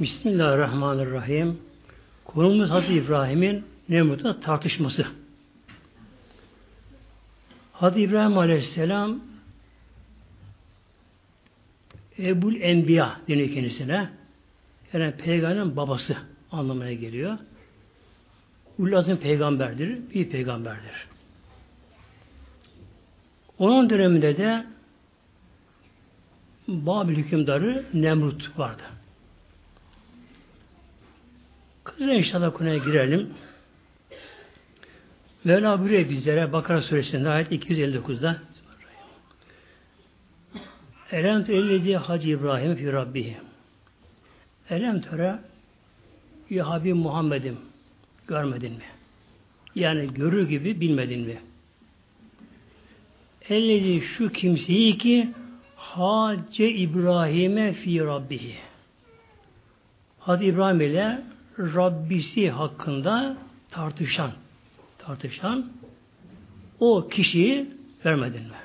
Bismillahirrahmanirrahim. Konumuz Hazreti İbrahim'in Nemrut'la tartışması. Hazreti İbrahim Aleyhisselam Ebul Enbiya deniyor kendisine. Yani peygamberin babası anlamına geliyor. Ulazım peygamberdir, bir peygamberdir. Onun döneminde de Babil hükümdarı Nemrut vardı. Kısaca inşallah konuya girelim. Mevla buyuruyor bizlere Bakara suresinde ayet 259'da Elem terellezi Hacı İbrahim fi Rabbihi Elem tere Ya Habib Muhammed'im görmedin mi? Yani görür gibi bilmedin mi? Ellezi şu kimseyi ki Hace İbrahim'e fi Rabbihi Hadi İbrahim ile Rabbisi hakkında tartışan tartışan o kişiyi vermedin mi?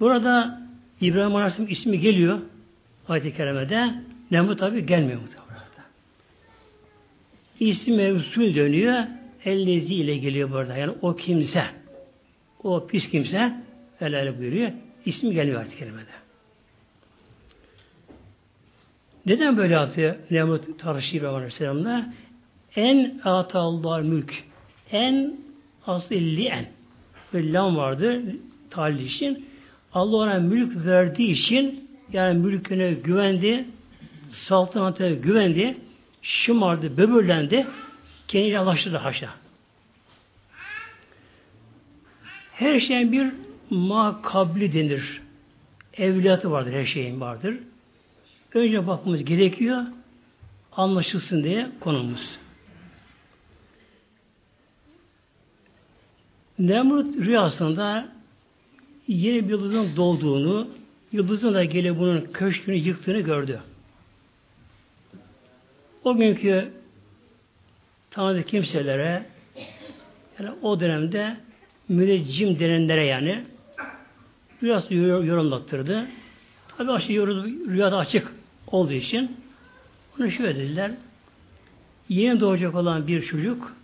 Burada İbrahim Aleyhisselam ismi geliyor ayet-i kerimede. Nemrut tabi gelmiyor burada. İsim mevsul dönüyor. Ellezi ile geliyor burada. Yani o kimse. O pis kimse öyle öyle buyuruyor. İsmi gelmiyor ayet-i kerimede. Neden böyle yapıyor Nemrut tartışıyor İbrahim Aleyhisselam'la? En atallar mülk. En asli en. Ve lam vardı talih için. Allah ona mülk verdiği için yani mülküne güvendi, saltanatına güvendi, şımardı, böbürlendi, kendini alaştırdı haşa. Her şeyin bir makabli denir. Evliyatı vardır, her şeyin vardır. Önce bakmamız gerekiyor, anlaşılsın diye konumuz. Nemrut rüyasında yeni bir yıldızın dolduğunu, yıldızın da gelip bunun köşkünü yıktığını gördü. O günkü tanıdığı kimselere yani o dönemde müneccim denenlere yani rüyası yorumlattırdı. Tabi aşağı rüyada açık olduğu için onu şöyle dediler. Yeni doğacak olan bir çocuk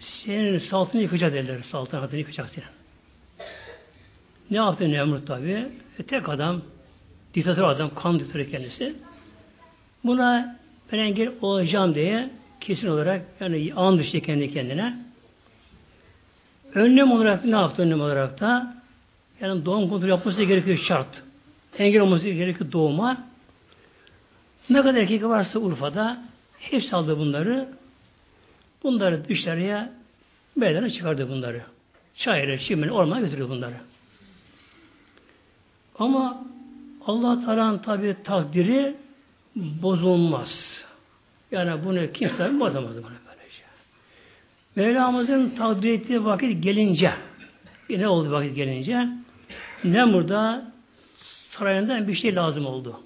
senin saltını yıkacak derler. Saltanatını yıkacak senin. Ne yaptı Nemrut tabi? E, tek adam, diktatör adam, kan diktatörü kendisi. Buna ben engel olacağım diye kesin olarak yani an dışı kendi kendine önlem olarak ne yaptı önlem olarak da yani doğum kontrolü yapması gerekiyor şart. Engel olması gerekiyor doğuma. Ne kadar erkek varsa Urfa'da hepsi aldı bunları Bunları dışarıya meydana çıkardı bunları. Çayırı, çimeni, ormana götürdü bunları. Ama Allah Teala'nın tabi takdiri bozulmaz. Yani bunu kimse bozamaz bunu böylece. Mevlamızın takdir ettiği vakit gelince ne oldu vakit gelince Nemrut'a sarayından bir şey lazım oldu.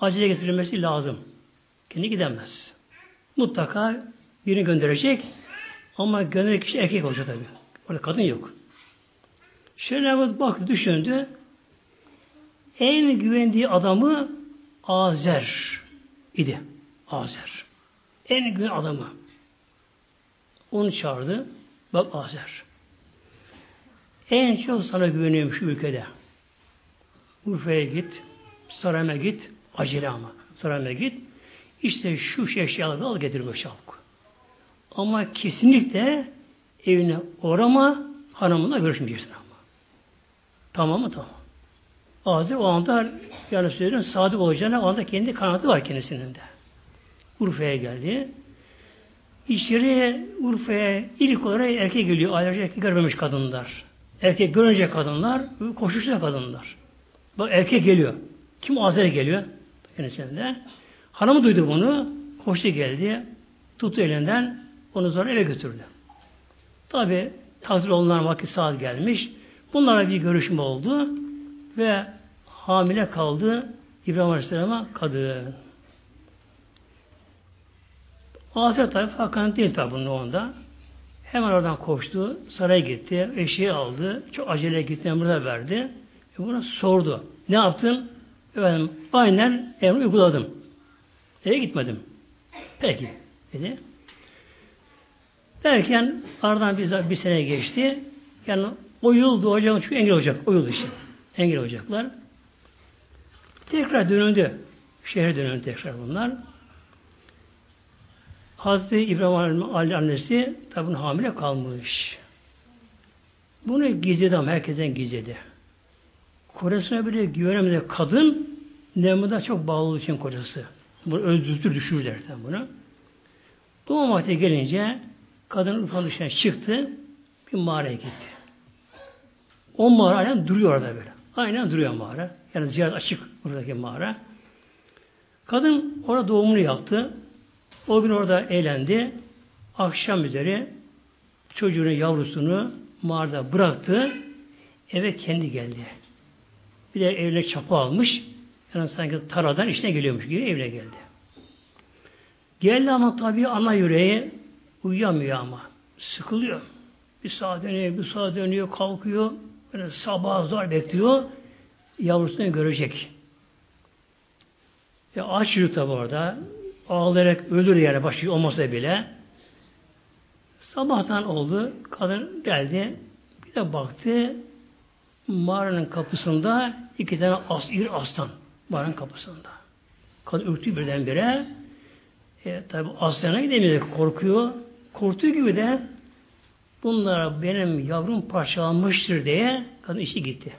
Acele getirilmesi lazım. Kendi gidemez mutlaka birini gönderecek ama gönderecek kişi erkek olacak tabi. Orada kadın yok. Şöyle bak düşündü. En güvendiği adamı Azer idi. Azer. En güven adamı. Onu çağırdı. Bak Azer. En çok sana güveniyorum şu ülkede. Urfa'ya git, Saray'a git, acele ama. Saray'a git, işte şu eşyaları al getir bu çabuk. Ama kesinlikle evine uğrama, hanımınla görüşmeyeceksin ama. Tamam mı? Tamam. Azir o anda yani söylüyorum sadık olacağına o anda kendi kanatı var kendisinin de. Urfa'ya geldi. İçeri Urfa'ya ilk olarak erkek geliyor. Ayrıca erkek görmemiş kadınlar. Erkek görünce kadınlar koşuşta kadınlar. Bak erkek geliyor. Kim Azer geliyor? Kendisinde. Hanımı duydu bunu. Koştu geldi. Tuttu elinden. Onu sonra eve götürdü. Tabi takdir olunan vakit saat gelmiş. Bunlarla bir görüşme oldu. Ve hamile kaldı İbrahim Aleyhisselam'a kadın. Asya tabi Hakan değil tabi bunun onda. Hemen oradan koştu. Saraya gitti. Eşeği aldı. Çok acele gitti. Emrine verdi. E buna sordu. Ne yaptın? Efendim aynen emri uyguladım. Eve gitmedim. Peki dedi. Derken aradan bir, bir sene geçti. Yani o yıl doğacak çünkü engel olacak. O yıl işte. Engel olacaklar. Tekrar dönüldü. Şehir dönüldü tekrar bunlar. Hazreti İbrahim Ali annesi tabi hamile kalmış. Bunu gizledi ama herkesten gizledi. Kocasına bile güvenemedi kadın Nemrut'a çok bağlı için kocası. Bunu öldürtür düşürür derken bunu. Doğum vakti gelince kadın Urfa dışına çıktı bir mağaraya gitti. O mağara aynen duruyor orada böyle. Aynen duruyor mağara. Yani ziyaret açık buradaki mağara. Kadın orada doğumunu yaptı. O gün orada eğlendi. Akşam üzeri çocuğunu, yavrusunu mağarada bıraktı. Eve kendi geldi. Bir de evine çapı almış. Yani sanki taradan işine geliyormuş gibi evine geldi. Geldi ama tabii ana yüreği uyuyamıyor ama. Sıkılıyor. Bir saat dönüyor, bir saat dönüyor, kalkıyor. Böyle sabah zor bekliyor. Yavrusunu görecek. Ya aç yürü tabi orada. Ağlayarak ölür yani başı olmasa bile. Sabahtan oldu. Kadın geldi. Bir de baktı. Mağaranın kapısında iki tane as, iri aslan. Mağaranın kapısında. Kadın ürktü birdenbire. E, tabi aslana gidemiyor. Korkuyor. Korktuğu gibi de bunlara benim yavrum parçalanmıştır diye kadın işi gitti.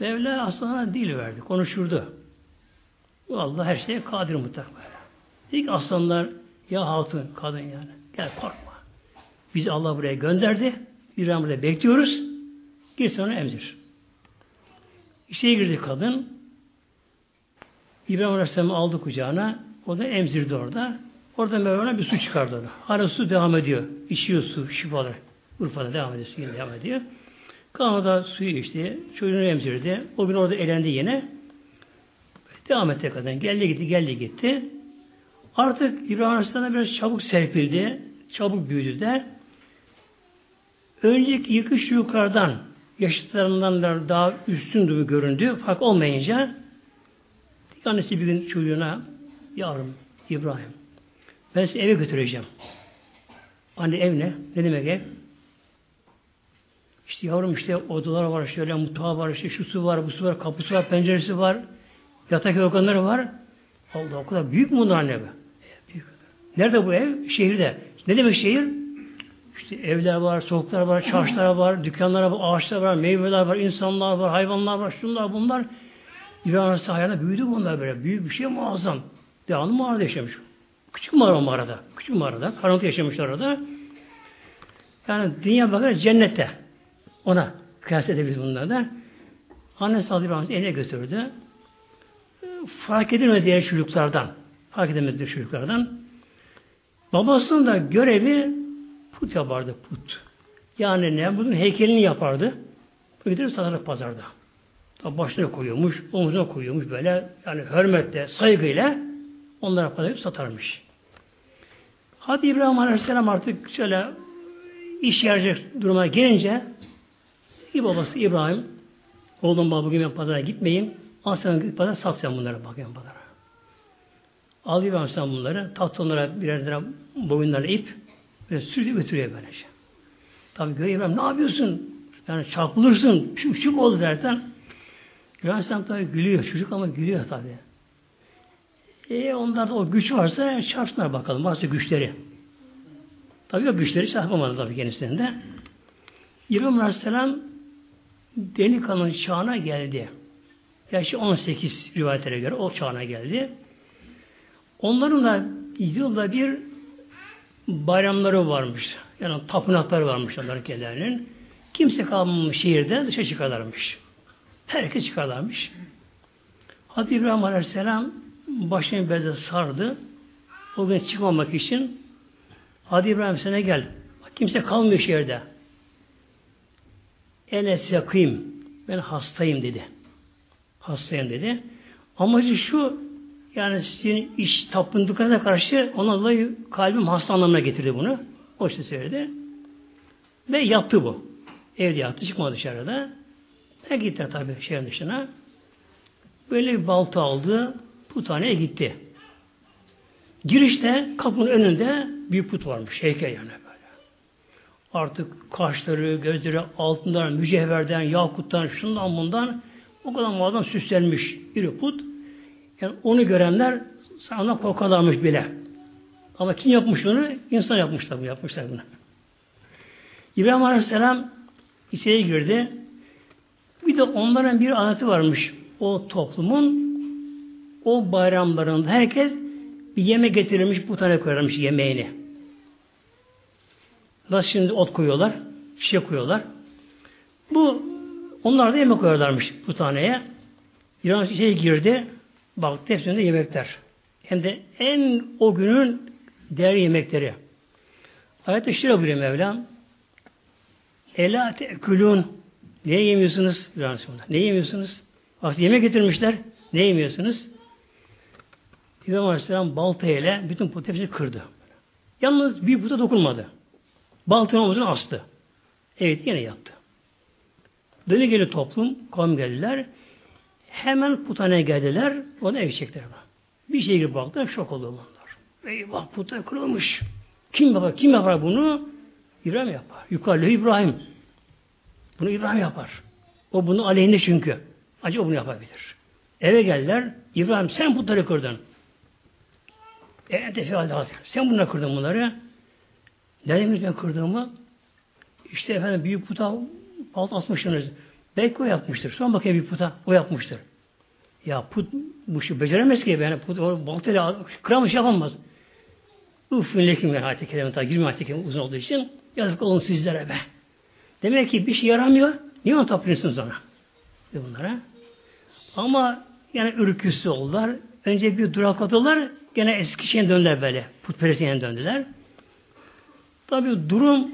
Mevla aslana dil verdi. Konuşurdu. Allah her şeye kadir mutlaka böyle. Aslanlar ya hatun kadın yani. Gel korkma. Bizi Allah buraya gönderdi. İbrahim burada bekliyoruz. Gir sonra emzir. İşe girdi kadın. İbrahim Aleyhisselam'ı aldı kucağına. O da emzirdi orada. Orada Mevlana bir su çıkardı ona. Hala su devam ediyor. İçiyor su, şifalar. Urfa'da devam ediyor, suyu devam ediyor. Kanada suyu içti. Çocuğunu emzirdi. O gün orada elendi yine. Devam etti kadın. Geldi gitti, geldi gitti. Artık İbrahim Aleyhisselam'a biraz çabuk serpildi. Çabuk büyüdü de. Önceki yıkış yukarıdan yaşıtlarından daha üstün gibi göründü. Fark olmayınca annesi bir gün çocuğuna yavrum İbrahim ben sizi eve götüreceğim. Anne ev ne? Ne demek ev? İşte yavrum işte odalar var, şöyle mutfağı var, işte şu su var, bu su var, kapısı var, penceresi var, yatak yorganları var. Allah o kadar büyük mü bunlar anne be? Büyük. Nerede bu ev? Şehirde. Ne demek şehir? İşte evler var, sokaklar var, çarşılar var, dükkanlar var, ağaçlar var, meyveler var, insanlar var, hayvanlar var, şunlar bunlar. İran hayatında büyüdü bunlar böyle. Büyük bir şey muazzam. Devamlı mağarada yaşamış. Küçük mağara mağarada. Küçük mağarada. Karanlıkta yaşamışlar orada. Yani dünya bakar cennette. Ona kıyas edebiliriz bunlardan. Annesi Hazreti İbrahim'i eline götürdü. Fark edilmedi diğer çocuklardan. Fark diğer çocuklardan. Babasının da görevi put yapardı put. Yani ne? Bunun heykelini yapardı. Giderip satardı pazarda. Tabi başına koyuyormuş, omuzuna koyuyormuş böyle yani hürmetle, saygıyla onlara para satarmış. Hadi İbrahim Aleyhisselam artık şöyle iş yarayacak duruma gelince bir babası İbrahim oğlum baba bugün ben pazara gitmeyeyim. Al sen git pazara sat sen bunları bakayım pazara. Al İbrahim sen bunları tat onlara birer lira boyunlarına ip ve sürdü götürüyor böylece. Tabi görüyor İbrahim ne yapıyorsun? Yani çarpılırsın, şu şu oldu dersen İbrahim tabi gülüyor. Çocuk ama gülüyor tabi. E onlarda o güç varsa çarpsınlar bakalım. Varsa güçleri. Tabi o güçleri çarpamadı tabi kendisinde. İbrahim Aleyhisselam delikanlının çağına geldi. Yaşı 18 rivayetlere göre o çağına geldi. Onların da yılda bir bayramları varmış. Yani tapınakları varmış onların kendilerinin. Kimse kalmamış şehirde dışa çıkarlarmış. Herkes çıkarlarmış. Hadi İbrahim Aleyhisselam başını beze sardı. O gün çıkmamak için Hadi İbrahim sana gel. Kimse kalmıyor şehirde. Enes yakayım. Ben hastayım dedi. Hastayım dedi. Amacı şu yani sizin iş tapındıklarına karşı ona dolayı kalbim hasta anlamına getirdi bunu. O işte söyledi. Ve yaptı bu. Evde yattı. Çıkmadı dışarıda. E gitti tabi şehrin dışına. Böyle bir balta aldı. Puthaneye gitti. Girişte kapının önünde bir put varmış. Heykel yani böyle. Artık kaşları, gözleri altından, mücevherden, yakuttan, şundan bundan o kadar muazzam süslenmiş bir put. Yani onu görenler sana korkarlarmış bile. Ama kim yapmış onu? İnsan yapmışlar bu, yapmışlar bunu. İbrahim Aleyhisselam içeri girdi. Bir de onların bir adeti varmış. O toplumun o bayramlarında herkes bir yemek getirilmiş bu tane koyarmış yemeğini. Nasıl şimdi ot koyuyorlar, şişe koyuyorlar. Bu onlar da yemek koyarlarmış bu taneye. İran içeri girdi. Baktı hepsinde yemekler. Hem de en o günün değerli yemekleri. Ayet-i şire buyuruyor Mevlam. Ela te'kulun. Ne yemiyorsunuz? Ne yemiyorsunuz? Bak yemek getirmişler. Ne yemiyorsunuz? İbrahim Aleyhisselam balta ile bütün put hepsini kırdı. Yalnız bir puta dokunmadı. Baltanın omuzunu astı. Evet yine yattı. Dönü geli toplum, kavim geldiler. Hemen puthaneye geldiler. Ona ev çektiler. Bir şey gibi baktılar, şok oldu bunlar. Eyvah puta kırılmış. Kim yapar? Kim yapar bunu? İbrahim yapar. Yukarıda İbrahim. Bunu İbrahim yapar. O bunu aleyhinde çünkü. Acaba bunu yapabilir. Eve geldiler. İbrahim sen putları kırdın. E defi Sen bunları kırdın bunları. Ne demiş ben kırdığımı? İşte efendim büyük puta alt asmışsınız. Belki o yapmıştır. Sonra bakayım bir puta o yapmıştır. Ya put bu işi beceremez ki yani put baltayla kıramış yapamaz. Uf lekim ben ayet-i kerime ta girme ayet uzun olduğu için yazık olun sizlere be. Demek ki bir şey yaramıyor. Niye onu tapıyorsunuz ona? De bunlara. Ama yani ürküsü oldular. Önce bir durakladılar. Gene eski şeyin döndüler böyle. Putperestliğine döndüler. Tabi durum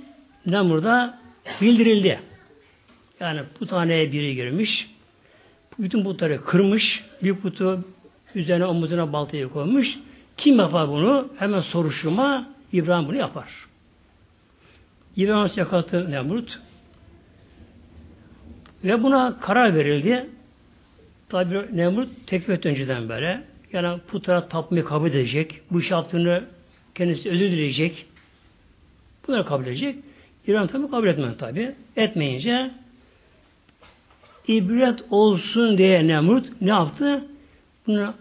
ne burada bildirildi. Yani puthaneye biri girmiş. Bütün putları kırmış. Bir putu üzerine omuzuna baltayı koymuş. Kim yapar bunu? Hemen soruşturma İbrahim bunu yapar. İbrahim Aleyhisselatü Nemrut ve buna karar verildi. Tabi Nemrut tekfir önceden böyle. Yani putlara tapmayı kabul edecek. Bu iş yaptığını kendisi özür dileyecek. Bunları kabul edecek. İran tabi kabul etmez tabi. Etmeyince ibret olsun diye Nemrut ne yaptı? Bunu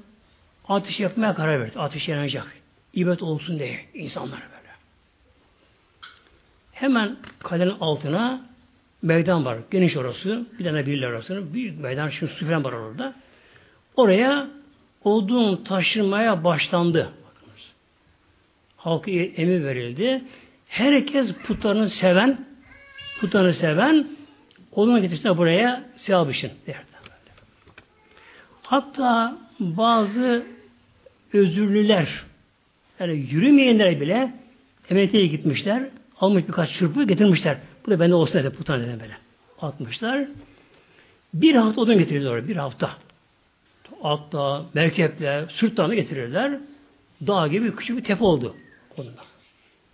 ateş yapmaya karar verdi. Ateş yanacak. İbret olsun diye insanlar böyle. Hemen kalenin altına meydan var. Geniş orası. Bir tane birler arasında. Büyük meydan. Şimdi su var orada. Oraya odun taşırmaya başlandı. Halkı emir verildi. Herkes putlarını seven, putlarını seven odun getirse buraya sevap için derdi. Hatta bazı özürlüler yani yürümeyenler bile emekliliğe gitmişler. Almış birkaç çırpı getirmişler. Bu da bende olsun dedi putan dedim böyle. Atmışlar. Bir hafta odun getirirler Bir hafta. Atta, merkeple, sırtlarını getirirler. Dağ gibi küçük bir tepe oldu. Onunla.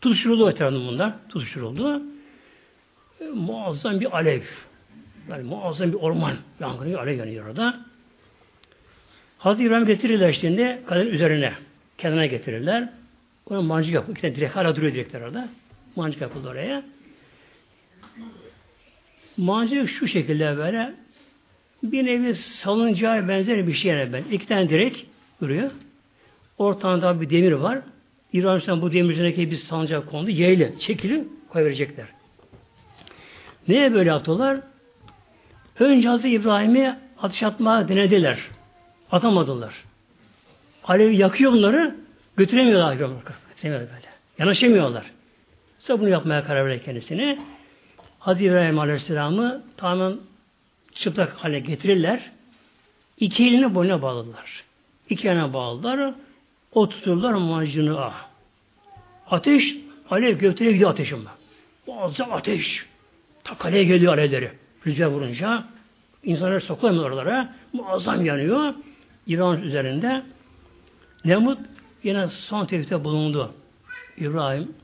Tutuşturuldu etrafında bunlar. Tutuşturuldu. E, muazzam bir alev. Yani muazzam bir orman. Yangını alev yanıyor orada. Hazreti İbrahim getirirler şimdi kaderin üzerine. Kendine getirirler. Ona mancık yapıldı. İki tane direk hala duruyor direkler orada. Mancık yapıldı oraya. Mancık şu şekilde böyle bir nevi salıncağa benzer bir şey ben. İki tane direk duruyor. Ortağında bir demir var. İran'dan bu demir üzerindeki bir salıncak kondu. Yeyle çekili koyverecekler. Neye böyle atıyorlar? Önce Hazreti İbrahim'i ateş atmaya denediler. Atamadılar. Alev yakıyor onları, götüremiyorlar. Götüremiyorlar böyle. Yanaşamıyorlar. Sonra bunu yapmaya karar verir kendisini. Hazreti İbrahim Aleyhisselam'ı tamamen çıplak hale getirirler. İki elini boyuna bağladılar. İki eline bağladılar. O tuturlar macunu. Ateş, alev göklere gidiyor ateşim. Muazzam ateş. Ta kaleye geliyor alevleri. Rüzgar vurunca insanlar sokulamıyor oralara. Muazzam yanıyor. İran üzerinde. Nemrut yine son tevhidde bulundu. İbrahim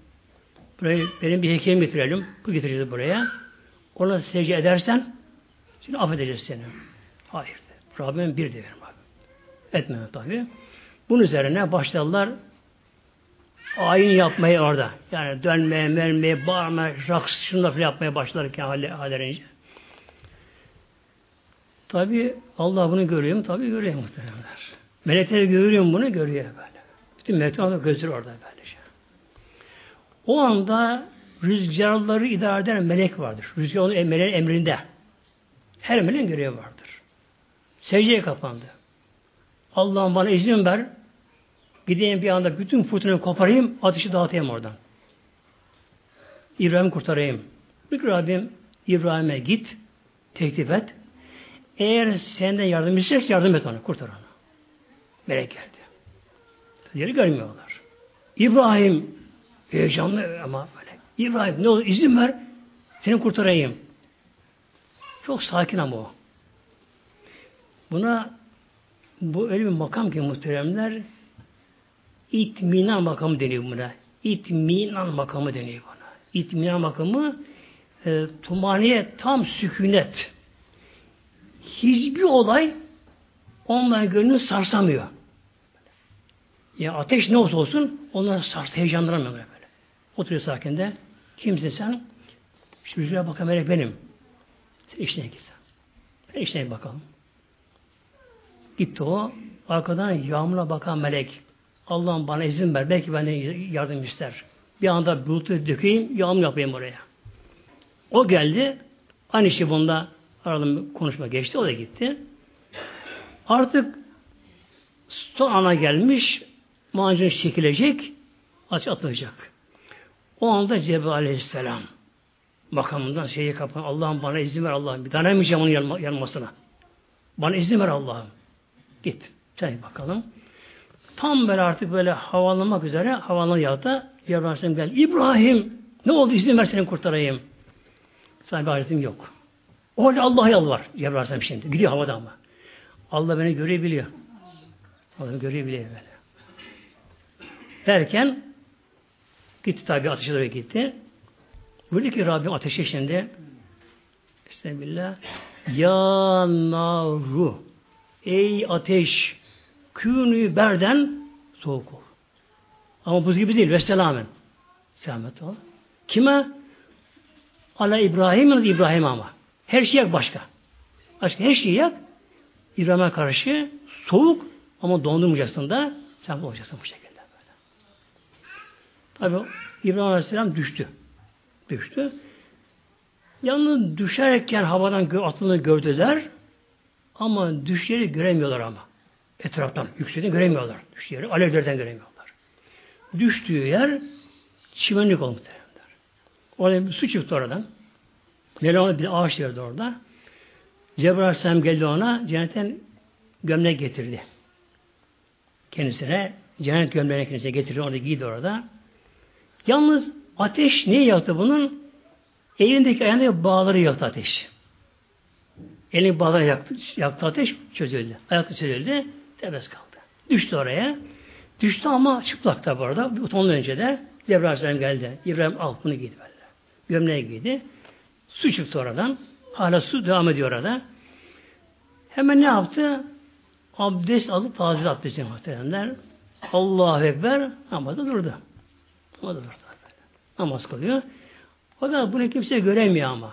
buraya benim bir heykelim getirelim. Bu getireceğiz buraya. Ona secde edersen şimdi affedeceğiz seni. Hayır. Rabbim bir de verim abi. Tabi. Bunun üzerine başladılar ayin yapmayı orada. Yani dönmeye, mermeye, bağırmaya, raks, şunlar falan yapmaya başlarken hallerince. Tabi Allah bunu görüyor mu? Tabi görüyor muhtemelenler. Melekler görüyor mu bunu? Görüyor böyle. Bütün melekler gözleri orada böylece. O anda rüzgarları idare eden melek vardır. Rüzgar onun emrinde. Her meleğin görevi vardır. Secdeye kapandı. Allah'ım bana izin ver. Gideyim bir anda bütün fırtınayı koparayım, ateşi dağıtayım oradan. İbrahim kurtarayım. Bir Rabbim İbrahim'e git, teklif et. Eğer senden yardım isterse yardım et ona, kurtar onu. Melek geldi. Yeri görmüyorlar. İbrahim heyecanlı ama böyle. İbrahim ne olur izin ver, seni kurtarayım. Çok sakin ama o. Buna bu öyle bir makam ki muhteremler itminan makamı deniyor buna. İtminan makamı deniyor buna. İtminan makamı e, tumaniye tam sükunet. Hiçbir olay onların gönlünü sarsamıyor. Ya ateş ne olsa olsun onları sars, heyecanlanmıyor böyle. Oturuyor sakin de. Kimsin sen? Şu rüzgara bakan melek benim. Sen işine git. Ben işine bakalım. Gitti o. Arkadan yağmura bakan melek. Allah'ım bana izin ver. Belki benden yardım ister. Bir anda bulutu dökeyim, yağmur yapayım oraya. O geldi. Aynı şey bunda aradım konuşma geçti. O da gitti. Artık son ana gelmiş. Macun çekilecek. Aç atılacak. O anda Cebrail aleyhisselam makamından şeyi kapan. Allah'ım bana izin ver Allah'ım. Bir dayanamayacağım onun yanma, yanmasına. Bana izin ver Allah'ım. Git. Sen bakalım. Tam böyle artık böyle havalanmak üzere havalanı yağda Cebrail Aleyhisselam geldi. İbrahim ne oldu izin ver seni kurtarayım. Sahibi ayetim yok. O halde Allah'a yalvar. Cebrail Aleyhisselam şimdi. Gidiyor havada ama. Allah beni görebiliyor. Allah beni görebiliyor. Derken gitti tabi ateşe doğru gitti. Buyurdu ki Rabbim ateşe şimdi Bismillah Ya naru Ey ateş künü berden soğuk ol. Ama buz gibi değil. Vesselamen. Selamet ol. Kime? Ala İbrahim ya İbrahim ama. Her şey yak başka. Başka her şeyi yak. İbrahim'e karşı soğuk ama dondurmayacaksın da sen olacaksın bu şekilde. Tabi İbrahim Aleyhisselam düştü. Düştü. Yalnız düşerken havadan atıldığını gördüler ama düşleri göremiyorlar ama. Etraftan yüksekten göremiyorlar. Düştüğü alevlerden göremiyorlar. Düştüğü yer çimenlik olmuş derler. Orada bir su çıktı oradan. Mevlana bir ağaç verdi orada. Cebrail Aleyhisselam geldi ona cennetten gömlek getirdi. Kendisine cennet gömleğini kendisine getirdi. Orada giydi orada. Yalnız ateş niye yaktı bunun? Elindeki ayağındaki bağları yaktı ateş. Elini bağları yaktı, yaktı ateş çözüldü. Ayakta çözüldü. Serbest kaldı. Düştü oraya. Düştü ama çıplak tabi orada. Ondan önce de Cebrail geldi. İbrahim al bunu giydi böyle. Gömleği giydi. Su çıktı oradan. Hala su devam ediyor orada. Hemen ne yaptı? Abdest alıp taze abdesti muhteremler. Allahu Ekber namazda durdu. Namazda durdu. Namaz kılıyor. O da bunu kimse göremiyor ama.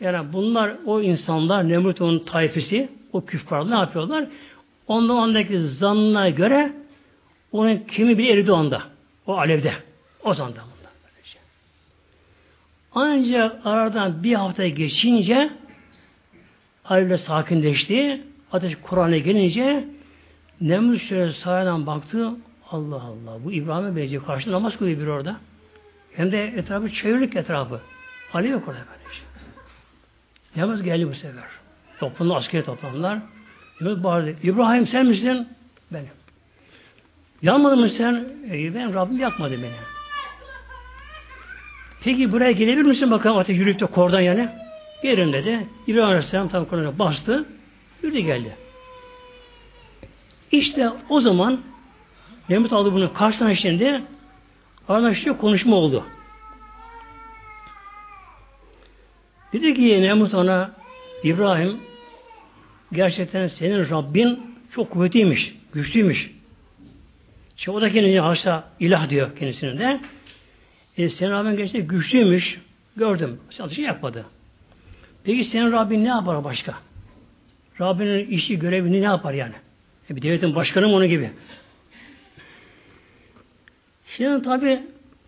Yani bunlar o insanlar Nemrut onun tayfisi o küffarlar ne yapıyorlar? Ondan andaki zannına göre onun kimi bir eridi onda. O alevde. O zanda bunlar. Ancak aradan bir hafta geçince alevle sakinleşti. Ateş Kur'an'a gelince Nemrut şöyle sahiden baktı. Allah Allah. Bu İbrahim'e benziyor. Karşında namaz kılıyor bir orada. Hem de etrafı çevirlik etrafı. Alev yok orada böylece. Namaz geldi bu sefer. Toplandı askeri toplandılar. Yunus bağırdı. İbrahim sen misin? Benim. Yanmadın mı sen? E, ben Rabbim yakmadı beni. Peki buraya gelebilir misin bakalım ateş yürüyüp de kordan yani? Gelirim dedi. İbrahim Aleyhisselam tam kordan bastı. Yürüdü geldi. İşte o zaman Nemrut aldı bunu karşısına şimdi aradan şu konuşma oldu. Dedi ki Nemrut ona İbrahim gerçekten senin Rabbin çok kuvvetliymiş, güçlüymüş. Şimdi o da kendini haşa ilah diyor kendisine de. E, senin Rabbin gerçekten güçlüymüş. Gördüm. Satışı yapmadı. Peki senin Rabbin ne yapar başka? Rabbinin işi, görevini ne yapar yani? E, bir devletin başkanı mı onun gibi? Şimdi tabi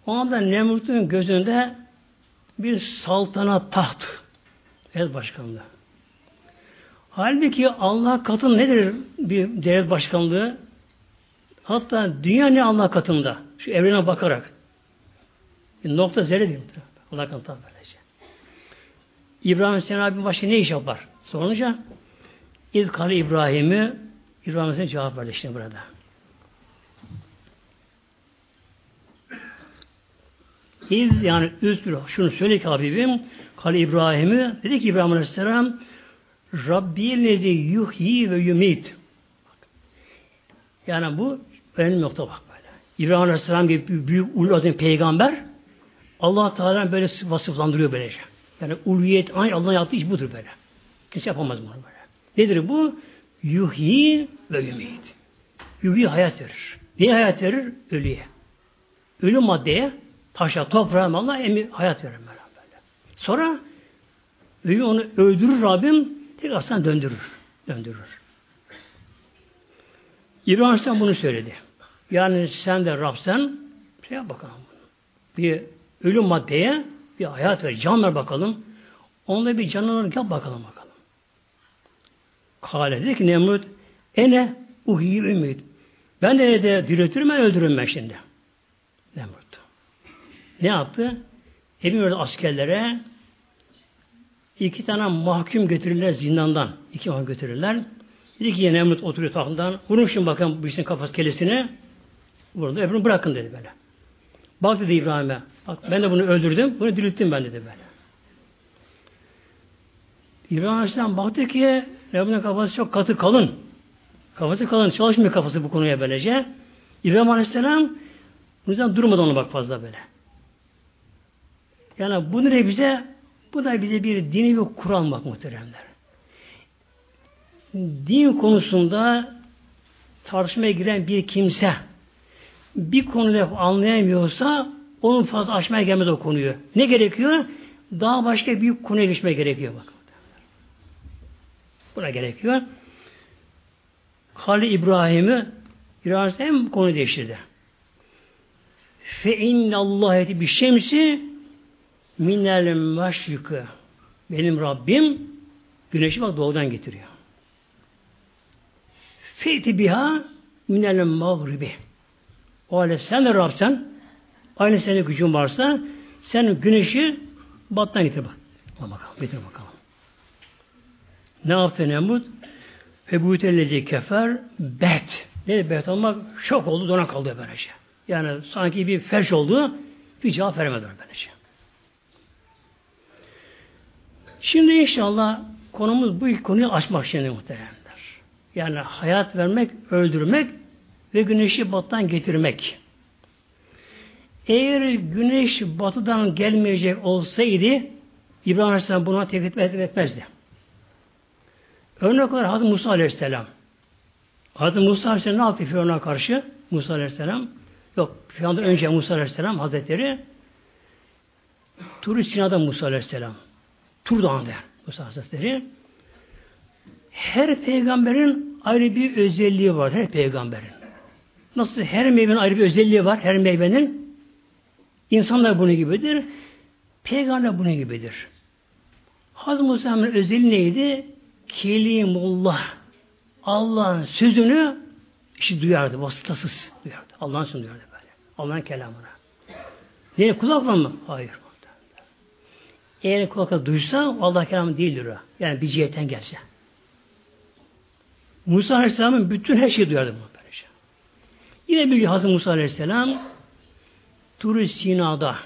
o anda Nemrut'un gözünde bir saltanat taht. Devlet başkanlığı. Halbuki Allah katın nedir bir devlet başkanlığı? Hatta dünya ne Allah katında? Şu evrene bakarak. Bir nokta zerre değil. Allah katında böylece. İbrahim Seyyid Rabbim başka ne iş yapar? Sorunca İzkali İbrahim'i İbrahim'e cevap verdi işte burada. İz yani üzgür şunu söyle ki Habibim Kale İbrahim'i dedi ki İbrahim Aleyhisselam Rabbi lezi yuhyi ve yumit. Yani bu önemli nokta bak böyle. İbrahim Aleyhisselam gibi büyük ulu azim peygamber Allah Teala böyle vasıflandırıyor böylece. Yani ulviyet aynı Allah'ın yaptığı iş budur böyle. Kimse yapamaz bunu böyle. Nedir bu? Yuhyi ve yumit. Yuhyi hayat verir. Niye hayat verir? Ölüye. Ölü maddeye, taşa, toprağa Allah emi hayat verir böyle. Sonra ölü onu öldürür Rabbim tekrar sana döndürür. Döndürür. İbrahim Aleyhisselam bunu söyledi. Yani sen de Rabsen şey yap bakalım. Bir ölü maddeye bir hayat ver, can ver bakalım. Onunla bir canlılık yap bakalım bakalım. Kale dedi ki Nemrut ene uhiyi ümit. Ben de, de diriltirim ben öldürürüm ben şimdi. Nemrut. Ne yaptı? Emin askerlere iki tane mahkum getirirler zindandan. İki mahkum götürürler. Dedi ki Nemrut oturuyor tahtından. Vurun şimdi bakın bu işin kafası kelesini. Vurdu. Öbürünü bırakın dedi böyle. Bak dedi İbrahim'e. Bak ben de bunu öldürdüm. Bunu dirilttim ben dedi böyle. İbrahim Aleyhisselam baktı ki Rabbinin kafası çok katı kalın. Kafası kalın. Çalışmıyor kafası bu konuya böylece. İbrahim Aleyhisselam bu yüzden durmadı ona bak fazla böyle. Yani bu ne bize bu da bize bir dini bir Kur'an bak muhteremler. Din konusunda tartışmaya giren bir kimse bir konuda anlayamıyorsa onun fazla aşmaya gelmez o konuyu. Ne gerekiyor? Daha başka büyük konuya geçmeye gerekiyor bak. Buna gerekiyor. Halil İbrahim'i İbrahim hem konu değiştirdi. Fe innallâhe bir şemsi minel meşrikı. Benim Rabbim güneşi bak doğudan getiriyor. Feyti biha minel mağribi. O halde sen de Rab'sen aynı senin gücün varsa sen güneşi battan getir bak. Bakalım, getir bakalım. Ne yaptı Nemrut? Febûtellezi kefer bet. Ne bet olmak? Şok oldu, dona kaldı böylece. Yani sanki bir felç oldu, bir cevap veremedi böylece. Şimdi inşallah konumuz bu ilk konuyu açmak şimdi muhteremler. Yani hayat vermek, öldürmek ve güneşi battan getirmek. Eğer güneş batıdan gelmeyecek olsaydı İbrahim Aleyhisselam buna teklif etmezdi. Örnek olarak Hazreti Musa Aleyhisselam. Hazreti Musa Aleyhisselam ne yaptı Firavun'a karşı? Musa Aleyhisselam. Yok, Firavun'dan önce Musa Aleyhisselam Hazretleri Tur-i Sina'da Musa Aleyhisselam. Tur Dağı'nda Musa Hazretleri. Her peygamberin ayrı bir özelliği var. Her peygamberin. Nasıl her meyvenin ayrı bir özelliği var. Her meyvenin. insanlar bunun gibidir. Peygamber bunun gibidir. Hazreti Musa'nın özelliği neydi? Kelimullah. Allah'ın sözünü işte duyardı. Vasıtasız duyardı. Allah'ın sözünü duyardı böyle. Allah'ın kelamını. Niye kulakla mı? Hayır. Eğer kulakla duysa Allah kelamı değildir o. Yani bir cihetten gelse. Musa Aleyhisselam'ın bütün her şeyi duyardı bu böylece. Yine bir Hazreti Musa Aleyhisselam Tur-i Sina'da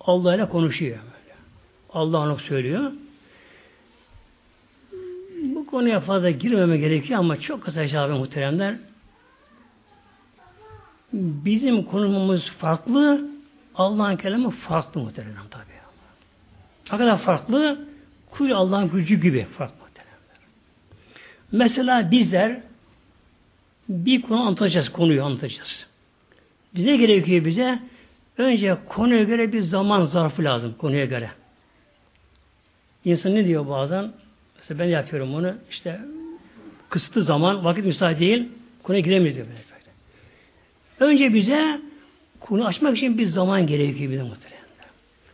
Allah ile konuşuyor. Allah onu söylüyor. Bu konuya fazla girmeme gerekiyor ama çok kısa cevabı muhteremler. Bizim konumumuz farklı, Allah'ın kelamı farklı muhterem tabi. Ne kadar farklı? Kul Allah'ın gücü gibi farklı. Mesela bizler bir konu anlatacağız, konuyu anlatacağız. Biz ne gerekiyor bize? Önce konuya göre bir zaman zarfı lazım konuya göre. İnsan ne diyor bazen? Mesela ben yapıyorum bunu. İşte kısıtlı zaman, vakit müsait değil. Konuya giremeyiz diyor. Böyle. Önce bize konu açmak için bir zaman gerekiyor bir de muhtemelen.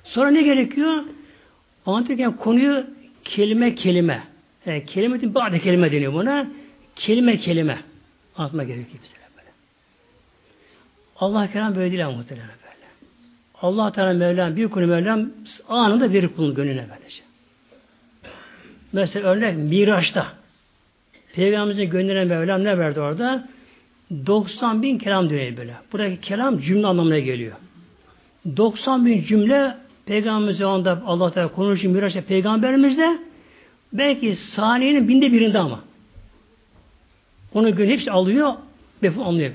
Sonra ne gerekiyor? Anlatırken konuyu kelime kelime. Yani kelime değil, bazı kelime deniyor buna. Kelime kelime anlatma gerekiyor bize böyle. Allah kelam böyle değil muhtemelen böyle. Allah Teala Mevlam bir konu Mevlam anında bir kulun gönlüne böylece. Mesela örnek Miraç'ta Peygamberimizin gönlüne Mevlam ne verdi orada? 90 bin kelam diyor böyle. Buradaki kelam cümle anlamına geliyor. 90 bin cümle Peygamberimiz anda Allah Teala konuşuyor Miraç'ta Peygamberimizle belki saniyenin binde birinde ama. Onu gün hepsi alıyor ve anlıyor.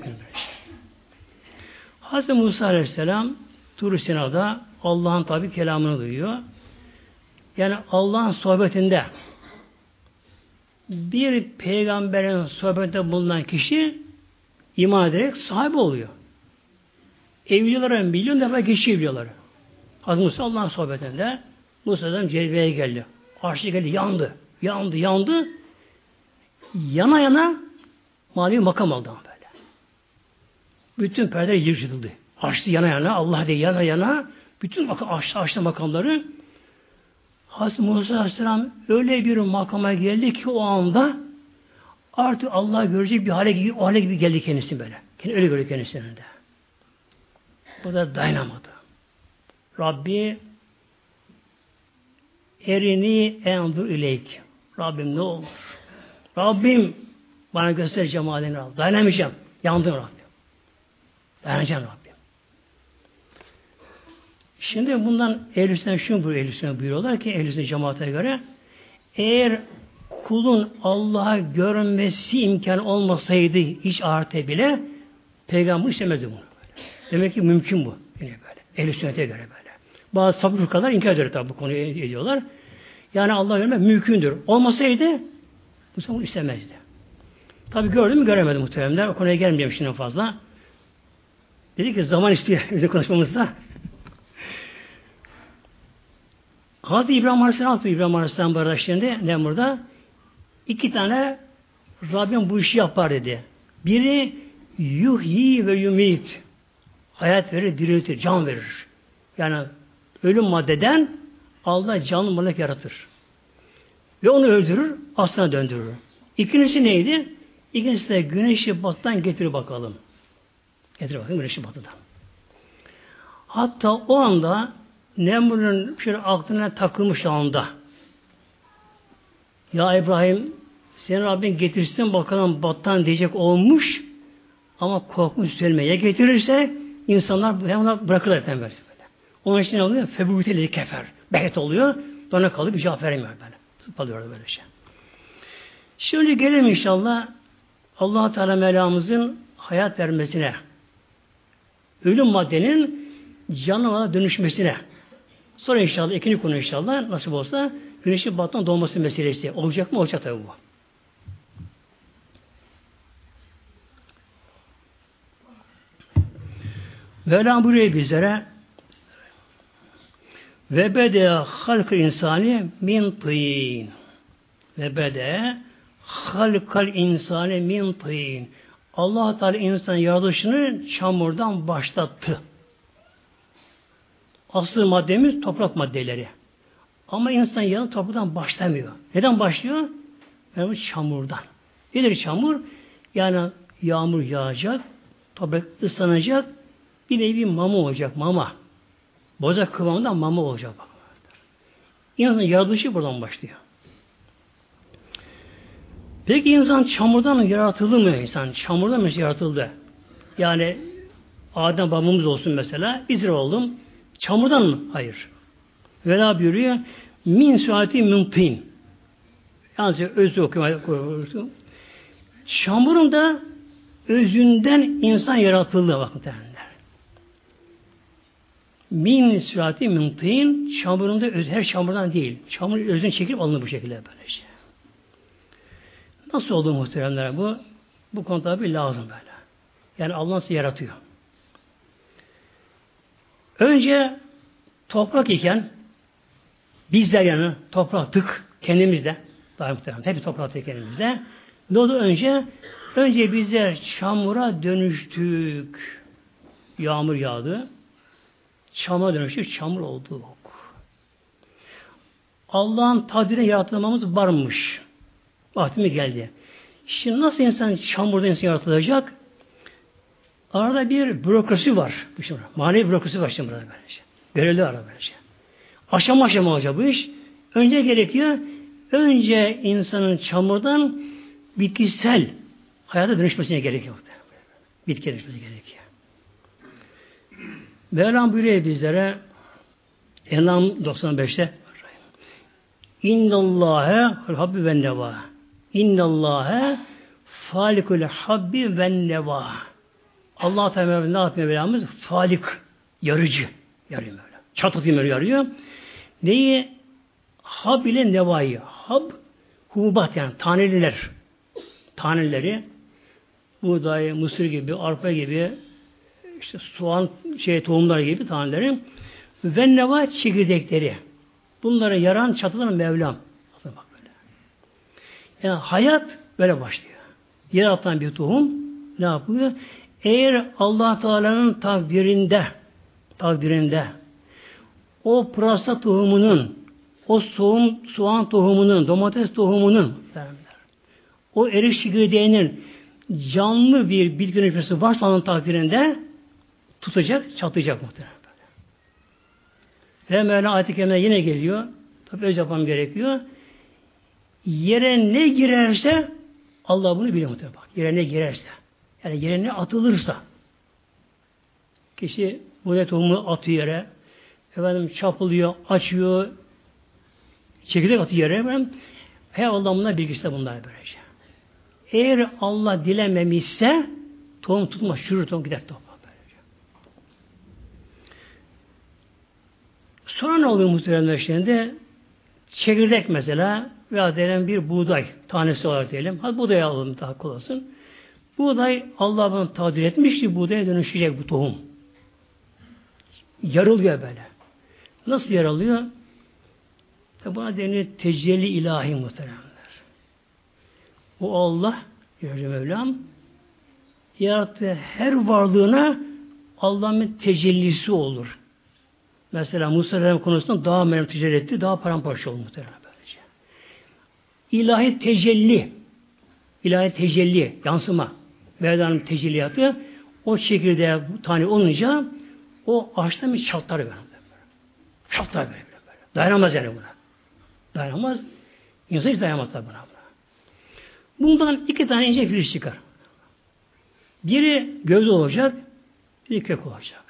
Hazreti Musa Aleyhisselam Tur Sina'da Allah'ın tabi kelamını duyuyor. Yani Allah'ın sohbetinde bir peygamberin sohbetinde bulunan kişi iman ederek sahibi oluyor. Evliyalara milyon defa geçiyor evliyaları. Hazreti Musa Allah'ın sohbetinde Musa'dan Celbe'ye geldi. Arşı geldi, yandı. Yandı, yandı. Yana yana manevi makam aldı böyle. Bütün perdeler yırtıldı. Açtı yana yana, Allah diye yana yana, bütün makam, açtı, açtı makamları. Hazreti Musa Aleyhisselam öyle bir makama geldi ki o anda artık Allah görecek bir hale gibi, o hale gibi geldi kendisi böyle. Kendi öyle gördü kendisini de. Bu da dayanamadı. Rabbi erini endur ileyk. Rabbim ne olur? Rabbim bana göster cemalini Rabbim. Dayanamayacağım. Yandım Rabbim. Dayanacağım Rabbim. Şimdi bundan ehl şunu buyuruyor, ehl buyuruyorlar ki ehl cemaate göre eğer kulun Allah'a görmesi imkan olmasaydı hiç ahirete bile peygamber istemezdi bunu. Demek ki mümkün bu. Yine böyle. ehl sünnete göre böyle. Bazı sapık kadar inkar ediyor tabi bu konuyu ediyorlar. Yani Allah görmek mümkündür. Olmasaydı bu bunu istemezdi. Tabi gördüm göremedim muhteremler. O konuya gelmeyeceğim şimdi fazla. Dedi ki zaman istiyor bizim konuşmamızda. Hazreti İbrahim Aleyhisselam Hazreti İbrahim Aleyhisselam barışlarında ne burada? İki tane Rabbim bu işi yapar dedi. Biri yuhyi ve yumit. Hayat verir, diriltir, can verir. Yani ölüm maddeden Allah canlı melek yaratır. Ve onu öldürür, aslına döndürür. İkincisi neydi? İkincisi de güneşi batıdan getir bakalım. Getir bakalım güneşi batıdan. Hatta o anda Nemrut'un şöyle aklına takılmış anda ya İbrahim senin Rabbin getirsin bakalım battan diyecek olmuş ama korkmuş söylemeye getirirse insanlar hemen bırakırlar efendim. Onun için ne oluyor? Febuteli kefer. Behet oluyor. Dona kalıp bir cevap veremiyor böyle. Tıpalıyor böyle şey. Şimdi gelelim inşallah allah Teala Mevlamızın hayat vermesine, ölüm maddenin canına dönüşmesine. Sonra inşallah ikinci konu inşallah nasip olsa güneşin battan doğması meselesi. Olacak mı? Olacak tabi bu. Mevlam buraya bizlere ve bede halk insani min tîn. Ve bede halkal insani min tîn. Allah Teala insan yaratışını çamurdan başlattı. Asıl maddemiz toprak maddeleri. Ama insan yanı topraktan başlamıyor. Neden başlıyor? Yani çamurdan. Nedir çamur? Yani yağmur yağacak, toprak ıslanacak, bir nevi mama olacak, mama. Boza kıvamında mama olacak. Bak. İnsanın yaratılışı buradan başlıyor. Peki insan çamurdan yaratıldı mı insan? Çamurdan mı yaratıldı? Yani Adem babamız olsun mesela. İzra oldum. Çamurdan mı? Hayır. Vela buyuruyor. Min suati mümtin. Yalnız özü okumayı Çamurun da özünden insan yaratıldı bakın. Min sürati mümtin çamurunda öz, her çamurdan değil. Çamur özünü çekip alınır bu şekilde böylece. Nasıl oldu muhteremler bu? Bu konu tabi lazım böyle. Yani Allah sizi yaratıyor. Önce toprak iken bizler yani topraktık kendimizde. Daha muhtemelen. Hep topraktık kendimizde. Ne oldu önce? Önce bizler çamura dönüştük. Yağmur yağdı. Çamura dönüştük. Çamur olduk. Allah'ın takdirine yaratılmamız varmış. Vaktimi geldi. Şimdi nasıl insan çamurda insan yaratılacak? Arada bir bürokrasi var. Şimdi, manevi bürokrasi var şimdi burada böylece. Görevli ara böylece. Aşama aşama olacak bu iş. Önce gerekiyor, önce insanın çamurdan bitkisel hayata dönüşmesine gerekiyor. Bitki dönüşmesine gerekiyor. Mevlam buyuruyor bizlere Enam 95'te İnnallâhe habbi ve neva. İnnallâhe falikul habbi ve neva. Allah Teala ne yapıyor Mevlamız? Falik, yarıcı. Yarıyor böyle. Çatlatıyor yarıyor. Neyi? Hab ile nevayı. Hab, hububat yani taneliler. Taneleri buğday, mısır gibi, arpa gibi, işte soğan, şey tohumlar gibi taneleri ve neva çekirdekleri. Bunlara yaran çatılan Mevlam. Bak böyle. Yani hayat böyle başlıyor. Yer atan bir tohum ne yapıyor? Eğer allah Teala'nın takdirinde takdirinde o pırasa tohumunun o soğum, soğan tohumunun, domates tohumunun o erik çekirdeğinin canlı bir bitki nefesi varsa onun takdirinde tutacak, çatlayacak muhtemelen. Ve Mevla ayet-i yine geliyor. Tabi öz yapmam gerekiyor. Yere ne girerse Allah bunu biliyor muhtemelen. Bak, yere ne girerse. Yani yere ne atılırsa. Kişi bu ne tohumu atıyor yere. Efendim çapılıyor, açıyor. Çekirdek atıyor yere. Efendim, he Allah bunlar bilgisi bunlar böylece. Eğer Allah dilememişse tohum tutmaz, çürür tohum gider tohum. Sonra ne oluyor muhtemelen şimdi? Çekirdek mesela veya diyelim bir buğday tanesi olarak diyelim. Hadi buğday alalım daha kolay olsun. Buğday Allah bunu takdir etmiş ki buğdaya dönüşecek bu tohum. Yarılıyor böyle. Nasıl yaralıyor? Buna denir tecelli ilahi muhteremler. O Allah, Yüce Mevlam, yarattığı her varlığına Allah'ın tecellisi olur. Mesela Musa Aleyhisselam konusunda daha ticaret etti, daha paramparça oldu muhtemelen böylece. İlahi tecelli, ilahi tecelli, yansıma, Mevla'nın tecelliyatı o çekirdeğe tane olunca o ağaçtan bir çatlar böyle. Çatlar böyle, böyle. Dayanamaz yani buna. Dayanamaz. İnsan hiç dayanamaz tabi buna. Bundan iki tane ince filiz çıkar. Biri göz olacak, biri kök olacak.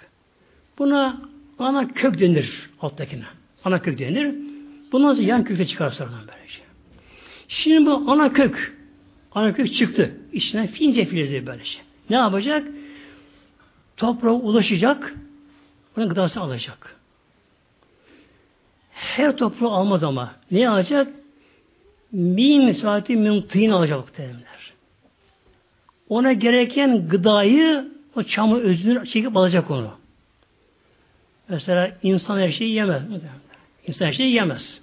Buna ana kök denir alttakine. Ana kök denir. Bundan sonra yan kökte çıkar sonradan böylece. Şimdi bu ana kök ana kök çıktı. İçinden fince filizli böylece. Ne yapacak? Toprağa ulaşacak. Bunun gıdasını alacak. Her toprağı almaz ama. Ne alacak? Min saati min alacak terimler. Ona gereken gıdayı o çamı özünü çekip alacak onu. Mesela insan her şeyi yemez. İnsan her şeyi yemez.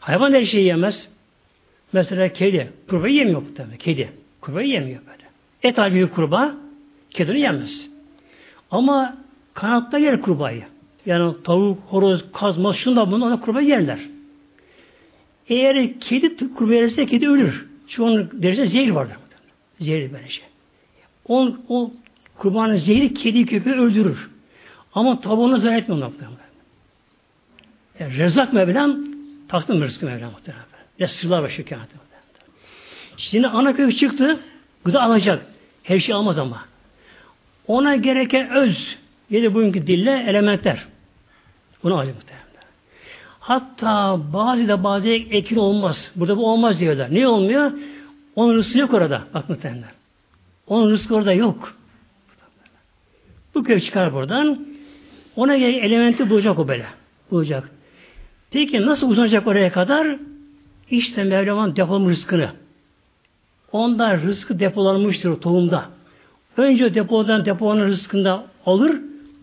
Hayvan her şeyi yemez. Mesela kedi. Kurbağayı yemiyor tabii. Kedi. Kurbağayı yemiyor böyle. Et al bir kurbağa kedini yemez. Ama kanatta yer kurbağayı. Yani tavuk, horoz, kazma, şunda bunu ona kurbağa yerler. Eğer kedi kurbağa yerse kedi ölür. Çünkü onun derecede zehir vardır. Zehir böyle şey. O, o kurbanın zehri kedi köpeği öldürür. Ama tabuğunu zarar etmiyor muhtemelen. Yani rezak Mevlam taktım rızkı Mevlam muhtemelen. Ve sırlar başı kâhati Şimdi ana kök çıktı, gıda alacak. Her şey almaz ama. Ona gereken öz, yedi bugünkü dille elementler. Bunu alacak muhtemelen. Hatta bazı da bazı ekin olmaz. Burada bu olmaz diyorlar. Niye olmuyor? Onun rızkı yok orada. Bak muhtemelen. Onun rızkı orada yok. Bu kök çıkar buradan. Ona göre elementi bulacak o böyle. Bulacak. Peki nasıl uzanacak oraya kadar? İşte Mevlam'ın depolama rızkını. onda rızkı depolanmıştır tohumda. Önce depodan deponun rızkında alır,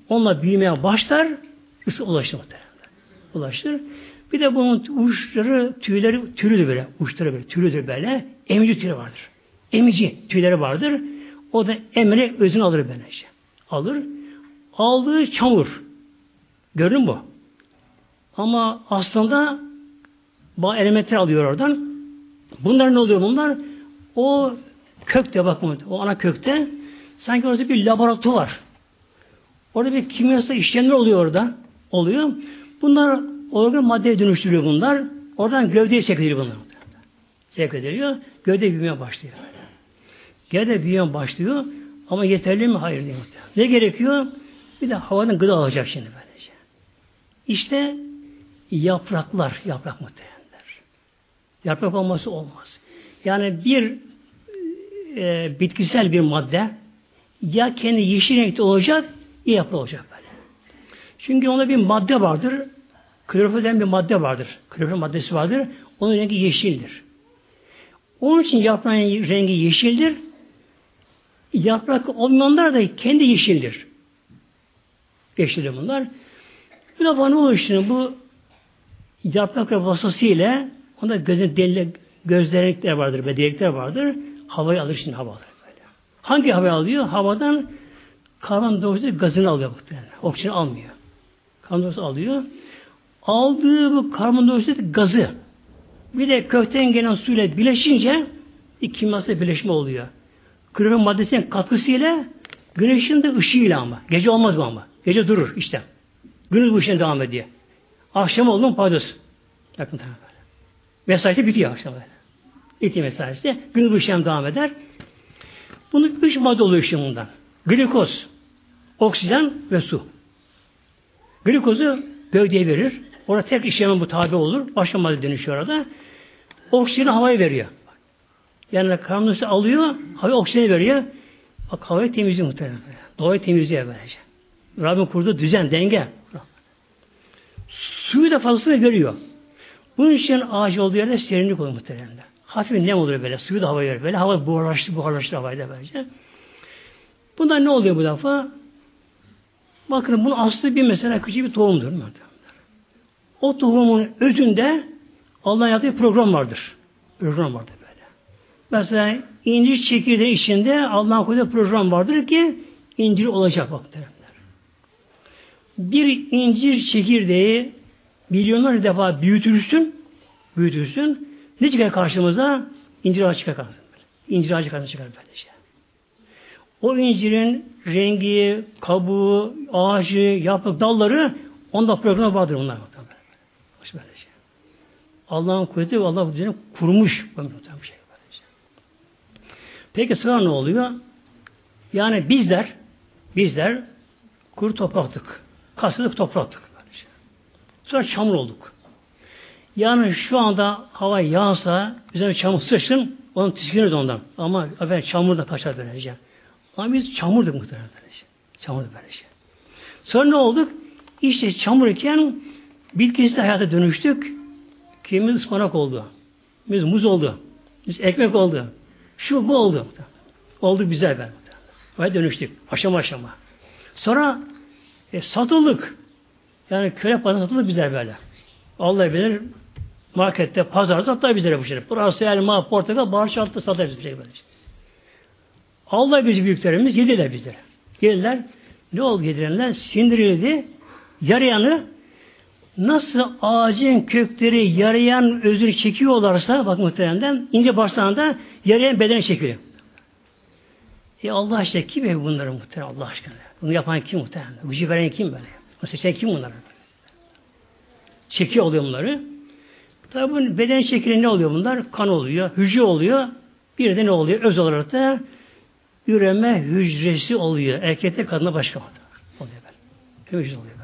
onunla büyümeye başlar, rızkı ulaşır muhtemelen. Ulaşır. Bir de bunun uçları, tüyleri, türüdür böyle. Uçları böyle, türüdür böyle. Emici tüyleri vardır. Emici tüyleri vardır. O da emre özünü alır böylece. Alır. Aldığı çamur. Görün bu. Ama aslında elementler alıyor oradan. Bunlar ne oluyor bunlar? O kökte bakın, o ana kökte sanki orada bir laboratuvar var. Orada bir kimyasal işlemler oluyor orada. Oluyor. Bunlar organ maddeye dönüştürüyor bunlar. Oradan gövdeye sevk ediliyor bunlar. Sevk ediliyor. Gövde büyümeye başlıyor. Gövde büyümeye başlıyor. Ama yeterli mi? Hayır değil. Ne gerekiyor? Bir de havadan gıda alacak şimdi böylece. İşte yapraklar, yaprak muhtemelenler. Yaprak olması olmaz. Yani bir e, bitkisel bir madde ya kendi yeşil renkte olacak ya yaprak olacak böyle. Çünkü onda bir madde vardır. Klorofil bir madde vardır. Klorofil maddesi vardır. Onun rengi yeşildir. Onun için yaprağın rengi yeşildir. Yaprak olmayanlar da kendi yeşildir. Yeşildir bunlar. Bu da bana oluşturuyor. Bu yaprak vasıtasıyla onda gözün deli, gözlerekler vardır ve delikler vardır. Havayı alır şimdi hava alır böyle. Hangi havayı alıyor? Havadan karbondioksit gazını alıyor muhtemelen. Oksijen almıyor. Karbondioksit alıyor. Aldığı bu karbondioksit gazı bir de kökten gelen suyla bileşince bir kimyasal birleşme oluyor. Klorofil maddesinin katkısıyla güneşin de ışığıyla ama. Gece olmaz mı ama? Gece durur işte. Gündüz bu işine devam ediyor. Akşam oldu mu paydos. Yakın böyle. Mesaisi bitiyor akşam böyle. Bitiyor mesaisi. Gündüz bu işlem devam eder. Bunun üç madde oluyor şimdi bundan. Glikoz, oksijen ve su. Glikozu gövdeye verir. Orada tek işlem bu tabi olur. Başka madde dönüşüyor orada. Oksijeni havaya veriyor. Yani karbondioksit alıyor, hava oksijeni veriyor. Bak havayı temizliyor muhtemelen. Doğayı temizliyor böylece. Rabbim kurduğu düzen, denge. Suyu da fazlasını veriyor. Bunun için ağaç olduğu yerde serinlik olur muhtemelen. Hafif nem olur böyle. Suyu da havaya veriyor. Böyle hava buharlaştı, buharlaştı havayla böylece. Bunda ne oluyor bu defa? Bakın bunun aslı bir mesela küçük bir tohumdur. O tohumun özünde Allah'ın yaptığı program vardır. Program vardır. Mesela incir çekirdeği içinde Allah'ın koyduğu program vardır ki incir olacak bakterler. Bir incir çekirdeği milyonlar defa büyütürsün, büyütürsün. Ne çıkar karşımıza? İncir ağacı çıkar karşımıza. İncir ağacı karşımıza çıkar böylece. O incirin rengi, kabuğu, ağacı, yaprak, dalları onda programı vardır onlar. Böyle şey. Allah'ın kuvveti ve Allah düzeni kurmuş. Böyle şey. Peki sonra ne oluyor? Yani bizler bizler kuru topraktık. Kasılık topraktık. Sonra çamur olduk. Yani şu anda hava yağsa, üzerine çamur sıçsın, onun tiskiniriz ondan. Ama efendim çamur da kaçar böylece. Ama biz çamurduk muhtemelen böylece. Çamurduk böylece. Sonra ne olduk? İşte çamur iken bitkisi hayata dönüştük. Kimimiz ıspanak oldu. Biz muz oldu. Biz ekmek oldu. Şu bu oldu. Oldu güzel ben. Ve dönüştük. Aşama aşama. Sonra e, satıldık. Yani köle pazarı satıldı bize böyle. Allah bilir markette, pazarda satar bizlere bu şey. Burası elma, portakal, bahar şaltı satar bize şey böyle. Allah bizi büyüklerimiz yediler bizlere. Yediler. Ne oldu yedirenler? Sindirildi. Yarayanı nasıl ağacın kökleri yarayan özünü çekiyorlarsa bak muhteremden ince başlarında yarayan bedeni çekiyor. E Allah aşkına kim ev bunları muhterem Allah aşkına? Bunu yapan kim muhterem? Gücü veren kim böyle? Bunu seçen kim bunları? Çekiyor oluyor bunları. Tabi bu beden şekli ne oluyor bunlar? Kan oluyor, hücre oluyor. Bir de ne oluyor? Öz olarak da üreme hücresi oluyor. Erkekte kadına başka oluyor böyle. Hücre oluyor.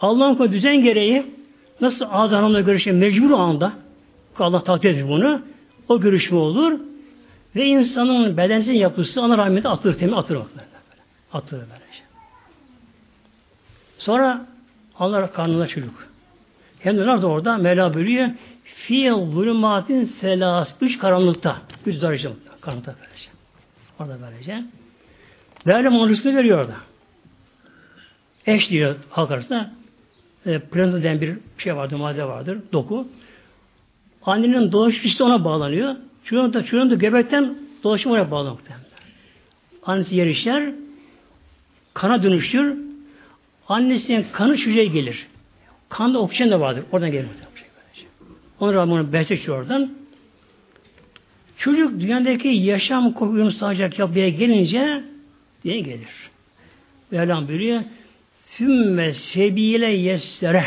Allah'ın koyduğu düzen gereği nasıl ağız hanımla görüşe mecbur anda Allah takdir ediyor bunu. O görüşme olur. Ve insanın bedensel yapısı ana rahmeti atılır, temi atılır. Atılır böylece. Sonra Allah karnına çocuk. Hem de nerede orada? Mevla bölüyor. Fi zulümatin selas. Üç karanlıkta. Üç darıcı karanlıkta böylece. Orada böylece. Böyle monrusunu veriyor orada. Eş diyor halk arasında. E, Prensa denen bir şey vardır, madde vardır. Doku. Annenin doğuş işte ona bağlanıyor. Çocuğun da, çocuğun da göbekten dolaşım oraya bağlı Annesi yer işler, kana dönüşür, annesinin kanı çocuğa gelir. Kanda oksijen de vardır. Oradan gelir. Onu Rabbim besleşiyor oradan. Çocuk dünyadaki yaşam kokuyunu sağlayacak yapıya gelince diye gelir. Mevlam buyuruyor Sümme sebile yessere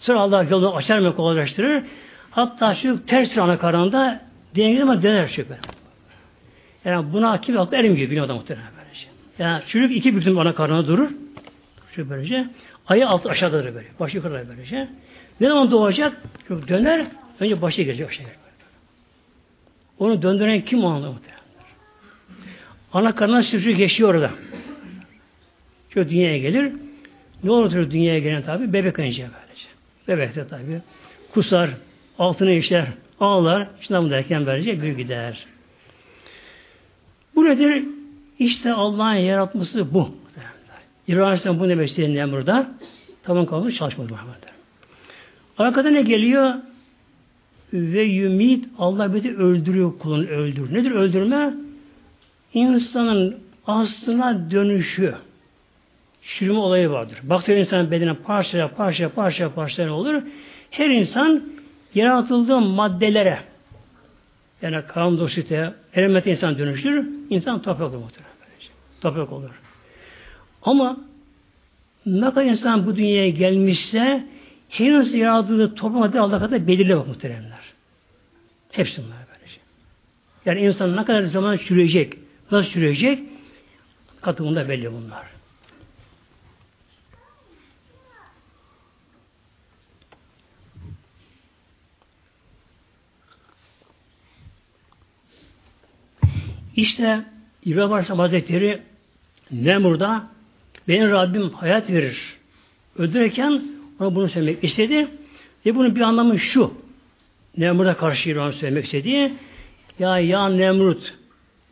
Sonra Allah yolunu açar ve kolaylaştırır. Hatta şu ters ana karanda dengeli ama döner şüphe. Yani buna kim aklı ermiyor biliyor adam muhtemelen böylece. Yani çocuk iki büktüm ana karnına durur. Şu böylece. Ayı alt aşağıda böyle. Başı yukarıda böylece. Ne zaman doğacak? Çocuk döner. Önce başı gelecek aşağı gelecek. Onu döndüren kim o anda muhtemelen? Ana karnına çocuk geçiyor orada. Çocuk dünyaya gelir. Ne olur dünyaya gelen tabi? Bebek önce böylece. Bebek de tabi. Kusar, altına işler, ağlar, şundan derken böylece büyük gider. Bu nedir? İşte Allah'ın yaratması bu. İbrahim bu ne besleyen burada? Tamam kalmış çalışmadı Muhammed. Arkada ne geliyor? Ve yumit Allah beni öldürüyor kulunu öldür. Nedir öldürme? İnsanın aslına dönüşü. Çürüme olayı vardır. Bakteri insan bedene parça parça parça parça olur. Her insan yaratıldığı maddelere yani karbondioksite, element insan dönüştür. İnsan toprak olur. Toprak olur. Ama ne kadar insan bu dünyaya gelmişse henüz yaratıldığı toprak madde Allah kadar belirli bak muhteremler. Hepsi bunlar böylece. Yani insan ne kadar zaman sürecek, nasıl sürecek? Katımında belli bunlar. İşte İbrahim Aleyhisselam Hazretleri Nemrut'a benim Rabbim hayat verir. Öldürürken ona bunu söylemek istedi. Ve bunun bir anlamı şu. Nemrut'a karşı İbrahim söylemek istedi. Ya ya Nemrut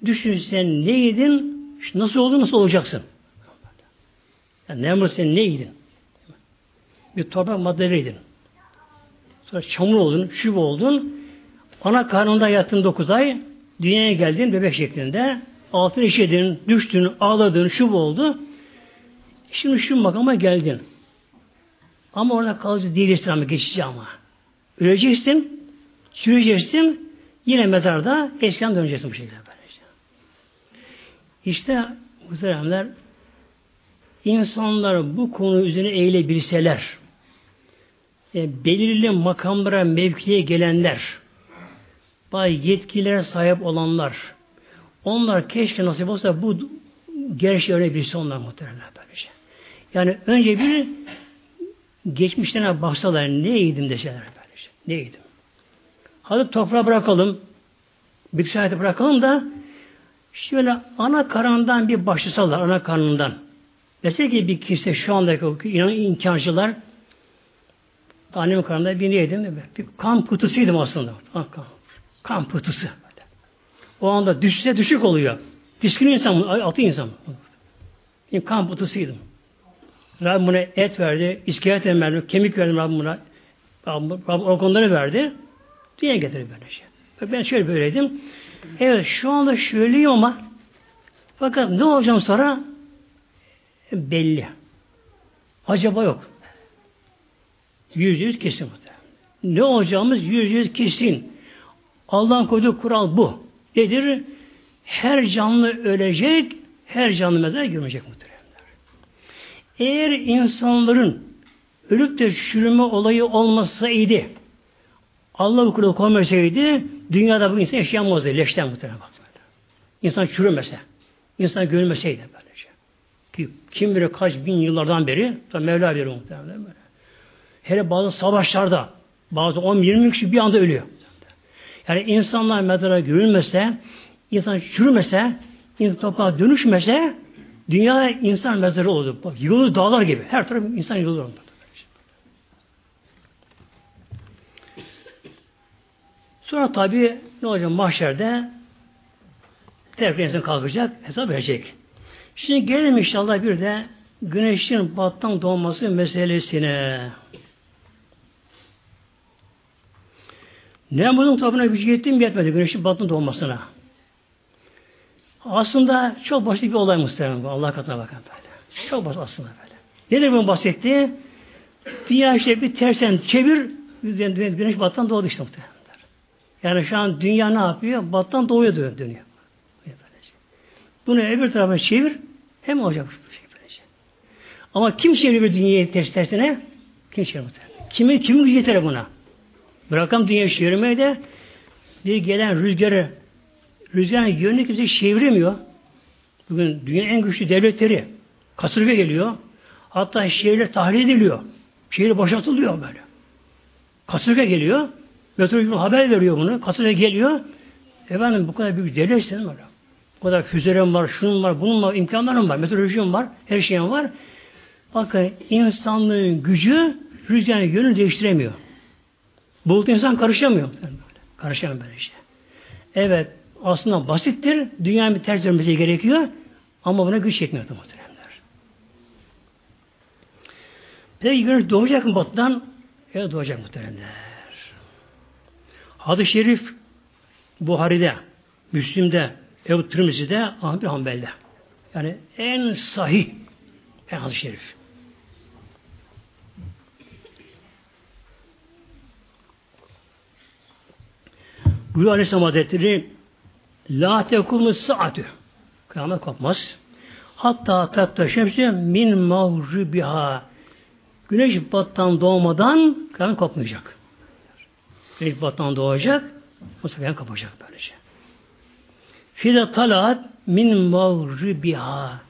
düşün sen ne? Nasıl oldu nasıl olacaksın? Ya Nemrut sen ne yedin? Bir toprak maddeleydin. Sonra çamur oldun, şub oldun. Ana karnında yattın dokuz ay. Dünyaya geldin bebek şeklinde. Altın işedin, düştün, ağladın, şub oldu. Şimdi şu makama geldin. Ama orada kalıcı değilsin ama geçici ama. Öleceksin, çürüyeceksin, yine mezarda eskiden döneceksin bu şekilde böylece. İşte muhteremler insanlar bu konu üzerine eğilebilseler, e, belirli makamlara, mevkiye gelenler, bay yetkilere sahip olanlar, onlar keşke nasip olsa bu gerçeği öğrenebilse onlar muhtemelen böylece. Yani önce bir geçmişlerine baksalar ne yedim deseler böylece. Ne yedim. Hadi toprağa bırakalım. Bitki hayatı bırakalım da şöyle ana karnından bir başlasalar ana karnından. Dese ki bir kimse şu andaki inan imkancılar annemin karnında bir neydim? Bir kan kutusuydım aslında. Kan, kan. Kan pıhtısı. O anda düşse düşük oluyor. Düşkün insan mı? Altı insan mı? Kan pıhtısıydım. Rabbim buna et verdi, iskelet verdi, kemik verdi Rabbim buna. Rabbim, organları verdi. Diye getirdi böyle şey. Ben şöyle böyleydim. Evet şu anda şöyleyim ama fakat ne olacağım sonra belli. Acaba yok. Yüz yüz kesin. Ne olacağımız yüz yüz kesin. Allah'ın koyduğu kural bu. Nedir? Her canlı ölecek, her canlı mezara girmeyecek muhteremler. Eğer insanların ölüp de çürüme olayı olmasaydı, Allah bu kuralı koymasaydı, dünyada bu insan yaşayamazdı, leşten muhterem bak. İnsan çürümese, insan görülmeseydi böylece. Ki kim bilir kaç bin yıllardan beri, tabi Mevla veriyor muhtemelen böyle. Hele bazı savaşlarda, bazı 10-20 kişi bir anda ölüyor. Yani insanlar mezara görülmese, insan çürümese, insan toprağa dönüşmese, dünya insan mezarı oldu. Bak, yığılır dağlar gibi. Her taraf insan yığılır. Sonra tabi ne olacak mahşerde tekrar insan kalkacak, hesap verecek. Şimdi gelelim inşallah bir de güneşin battan doğması meselesine. Nemrut'un tabına gücü yetti mi yetmedi güneşin battan doğmasına. Aslında çok basit bir olay muhtemelen bu. Allah katına bakın böyle. Çok basit aslında böyle. Nedir bunun bahsettiği? Dünya işte bir tersen çevir, güneş battan doğdu işte muhtemelen. Yani şu an dünya ne yapıyor? Battan doğuya dönüyor. Bunu öbür tarafa çevir, hem olacak bu şey böylece. Ama kim çeviriyor dünyayı ters tersine? Kim çeviriyor? Kimi, kimin gücü yeter buna? Bırakam dünyayı çevirmeye de bir gelen rüzgarı rüzgarın yönünü kimse çeviremiyor. Bugün dünyanın en güçlü devletleri kasırga geliyor. Hatta şehirler tahliye ediliyor. Şehir boşaltılıyor böyle. Kasırga geliyor. Meteoroloji haber veriyor bunu. Kasırga geliyor. Efendim bu kadar büyük devletsin böyle. Bu kadar füzelerim var, şunun var, bunun var, imkanlarım var, meteorolojim var, her şeyim var. Bakın insanlığın gücü rüzgarın yönünü değiştiremiyor. Bulut insan karışamıyor. Karışamıyor böyle şey. Evet, aslında basittir. Dünyanın bir ters dönmesi gerekiyor. Ama buna güç yetmiyor muhteremler. Peki güneş doğacak mı batıdan? Evet doğacak muhteremler. Hadis-i Şerif Buhari'de, Müslim'de, Ebu Tirmizi'de, Ahmet Hanbel'de. Yani en sahih en hadis-i şerif. Buyuruyor Aleyhisselam Hazretleri La tekumu saatü Kıyamet kopmaz. Hatta tatta şemsi min mağribiha Güneş battan doğmadan kıyamet kopmayacak. Güneş battan doğacak, o sefer kapacak böylece. Fide talat min mağribiha.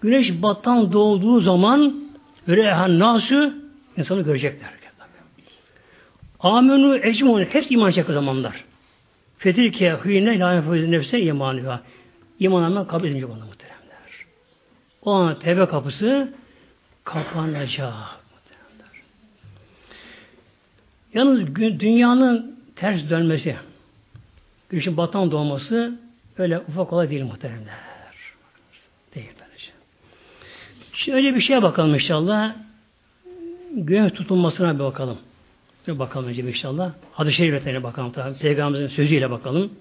Güneş battan doğduğu zaman rehan nasu insanı görecekler. Amenü ecmun hepsi iman edecek o zamanlar. Fetilke hüyne la yenfuzu nefse imanı İmanından kabul edilmeyecek onlar muhteremler. O an tevbe kapısı kapanacak muhteremler. Yalnız dünyanın ters dönmesi, güneşin batan doğması öyle ufak olay değil muhteremler. Değil böylece. Şimdi öyle bir şeye bakalım inşallah. Güneş tutulmasına bir bakalım. Bir bakalım önce inşallah. Hadis-i şeriflerine bakalım tabi. Peygamberimizin sözüyle bakalım.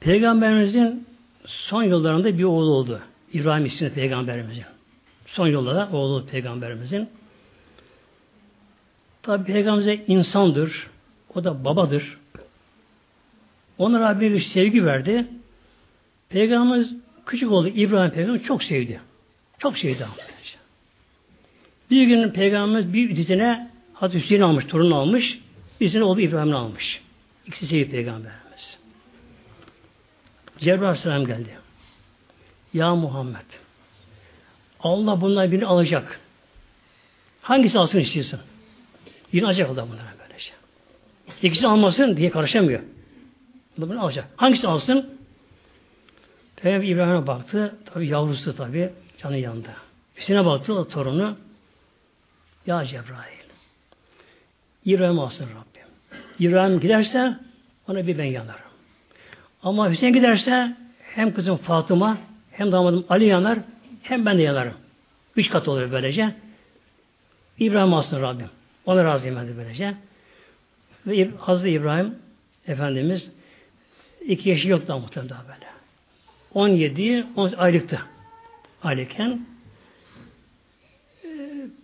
Peygamberimizin son yıllarında bir oğlu oldu. İbrahim isimli peygamberimizin. Son yıllarda oğlu peygamberimizin. Tabi peygamberimize insandır. O da babadır. Ona Rabbim bir sevgi verdi. Peygamberimiz küçük oldu. İbrahim Peygamber çok sevdi. Çok sevdi. Bir gün Peygamberimiz bir dizine Hazreti Hüseyin almış, torun almış. Dizine oğlu İbrahim'i almış. İkisi sevdi Peygamberimiz. Cebrail Aleyhisselam geldi. Ya Muhammed Allah bunlar birini alacak. Hangisi alsın istiyorsun? Birini alacak Allah bunlara böylece. İkisini almasın diye karışamıyor. Bunu alacak. Hangisi alsın? Peygamber İbrahim'e baktı. Tabi yavrusu tabi. Canı yandı. Hüseyin'e baktı o torunu. Ya Cebrail. İbrahim alsın Rabbim. İbrahim giderse ona bir ben yanarım. Ama Hüseyin giderse hem kızım Fatıma hem damadım Ali yanar hem ben de yanarım. Üç kat oluyor böylece. İbrahim alsın Rabbim. Ona razıyım ben de böylece. Ve Hazreti İbrahim Efendimiz iki yaşı yok daha muhtemelen daha böyle. 17 10 aylıktı. Aylıkken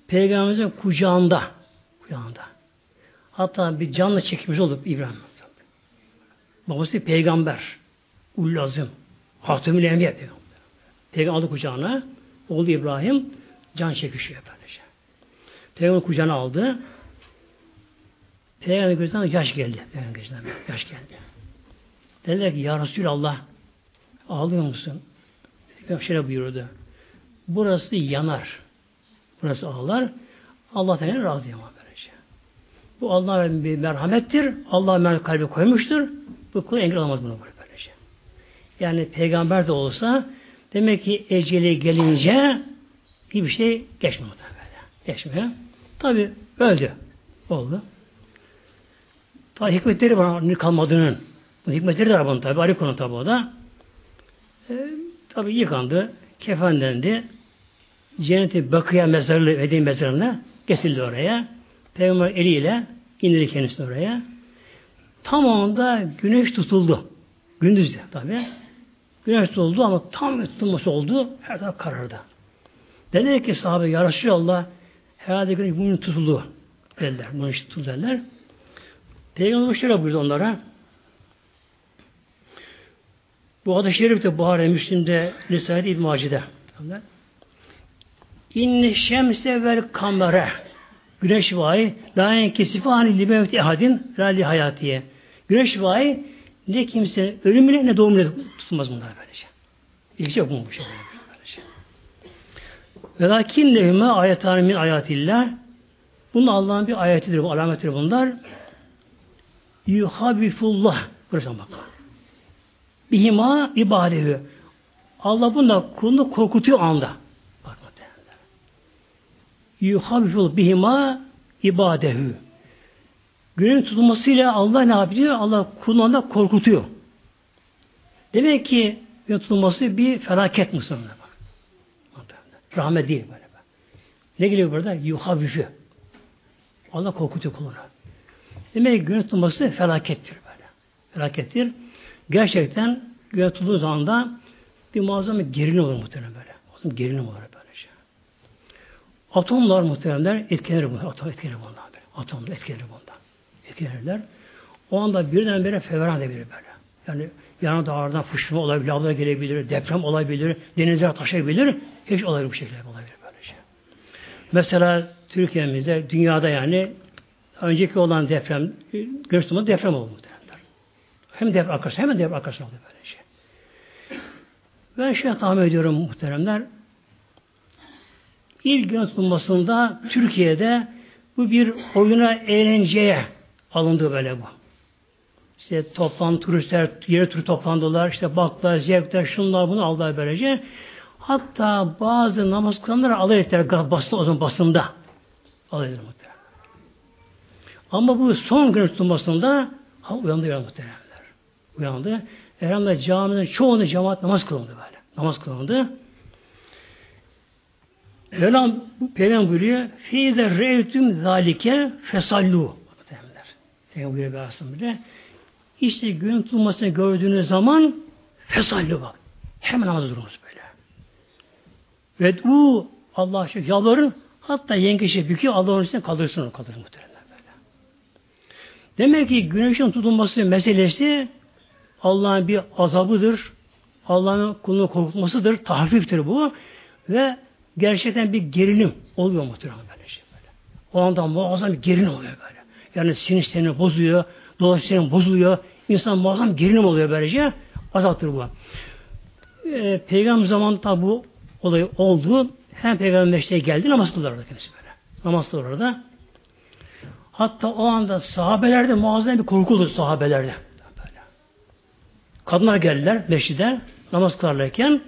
Peygamberimizin kucağında kucağında. Hatta bir canlı çekmiş olup İbrahim. Babası peygamber. Ullazım. Hatemül Enbiya peygamber. Peygamber aldı kucağına. Oğlu İbrahim can çekişiyor böylece. Peygamber kucağına aldı. Peygamber gözünden yaş geldi. Peygamber gözünden yaş geldi. Dediler ki Ya Resulallah ağlıyor musun? Peygamber şöyle buyurdu. Burası yanar. Burası ağlar. Allah Teala razı ama böylece. Bu Allah'ın bir merhamettir. Allah mer kalbi koymuştur. Bu kul engel olmaz bunu böylece. Yani peygamber de olsa demek ki eceli gelince bir şey geçmiyor böyle. Geçmiyor. Tabi öldü. Oldu. Tabi hikmetleri var kalmadığının. Bu hikmetleri de var bunun tabi. Ayrı konu tabi o da. E, tabi yıkandı, kefenlendi. Cenneti Bakıya mezarlığı, Medine mezarına getirildi oraya. Peygamber eliyle indirdi kendisini oraya. Tam onda güneş tutuldu. Gündüzde tabi. Güneş tutuldu ama tam tutulması oldu. Her taraf karardı. Dediler ki sahabe ya Resulallah herhalde güneş bugün tutuldu dediler. Bunu işte tutuldu dediler. Peygamber şöyle buyurdu onlara. Bu adı şerifte Buhari Müslim'de Risale-i İbn Maci'de. İnne şemse vel kamera Güneş ve ay la enkesife hani libevti ehadin rali hayatiye. Güneş ay ne kimse ölümüne ne doğumuna tutulmaz bunlar böylece. İlgisi yok bu şey. Ve lakin lehüme ayetani min ayatillah bunun Allah'ın bir ayetidir, bu alamettir bunlar. Yuhabifullah. Burası bak. Bihima ibadehu. Allah bunda kulunu korkutuyor anda. Yuhabiful bihima ibadehu. Günün tutulmasıyla Allah ne yapıyor? Allah kulunu korkutuyor. Demek ki gün tutulması bir felaket muhtemelen. Rahmet değil böyle. Ne geliyor burada? Yuhavifi. Allah korkutuyor kulunu. Demek ki gün tutulması felakettir böyle. Felakettir. Gerçekten gün tutulduğu zaman da bir muazzam bir gerilim olur muhtemelen böyle. Muazzam gerilim olur böyle. Atomlar muhtemelen etkilenir bunlar. Atom etkilenir bundan. Atomlar etkilenir bundan. Etkilenirler. O anda birdenbire fevran edebilir böyle. Yani yana dağlardan fışkırma olabilir, lavlar gelebilir, deprem olabilir, denizler taşabilir. Hiç olabilir bu şekilde olabilir böyle şey. Mesela Türkiye'mizde, dünyada yani önceki olan deprem, gösterme deprem oldu muhtemelen. Hem deprem arkası, hem deprem arkası oldu böyle şey. Ben şöyle tahmin ediyorum muhteremler. İlk gün tutulmasında Türkiye'de bu bir oyuna, eğlenceye alındı böyle bu. İşte toplan turistler, yere tur toplandılar, işte baklar, zevkler, şunlar bunu aldılar böylece. Hatta bazı namaz kılanlar alay ettiler basın, o zaman basında. Alay ettiler. Ama bu son gün tutulmasında ha, uyandı uyandı muhtemelenler. Uyandı. Elhamdülillah caminin çoğunu cemaat namaz kılındı böyle. Namaz kılındı. Mevlam Peygamber buyuruyor Feyze reytüm zalike fesallu Peygamber buyuruyor bir İşte gün tutulmasını gördüğünüz zaman fesallu bak. Hemen namaz durunuz böyle. Ve u Allah şu yalvarın hatta yengeçe büküyor Allah'ın üstüne kaldırsın onu kaldırsın muhtemelen böyle. Demek ki güneşin tutulması meselesi Allah'ın bir azabıdır. Allah'ın kulunu korkutmasıdır. Tahfiftir bu. Ve gerçekten bir gerilim oluyor muhtemelen böyle şey böyle. O anda muazzam bir gerilim oluyor böyle. Yani sinir bozuyor, dolaşım bozuluyor. İnsan muazzam gerilim oluyor böylece. Azaltır bu. Ee, Peygamber zamanında bu olay oldu. Hem Peygamber meşteye geldi namaz kılardı kendisi böyle. Namaz kılardı. Hatta o anda sahabelerde muazzam bir korku oldu sahabelerde. Böyle. Kadınlar geldiler meşride namaz kılarlarken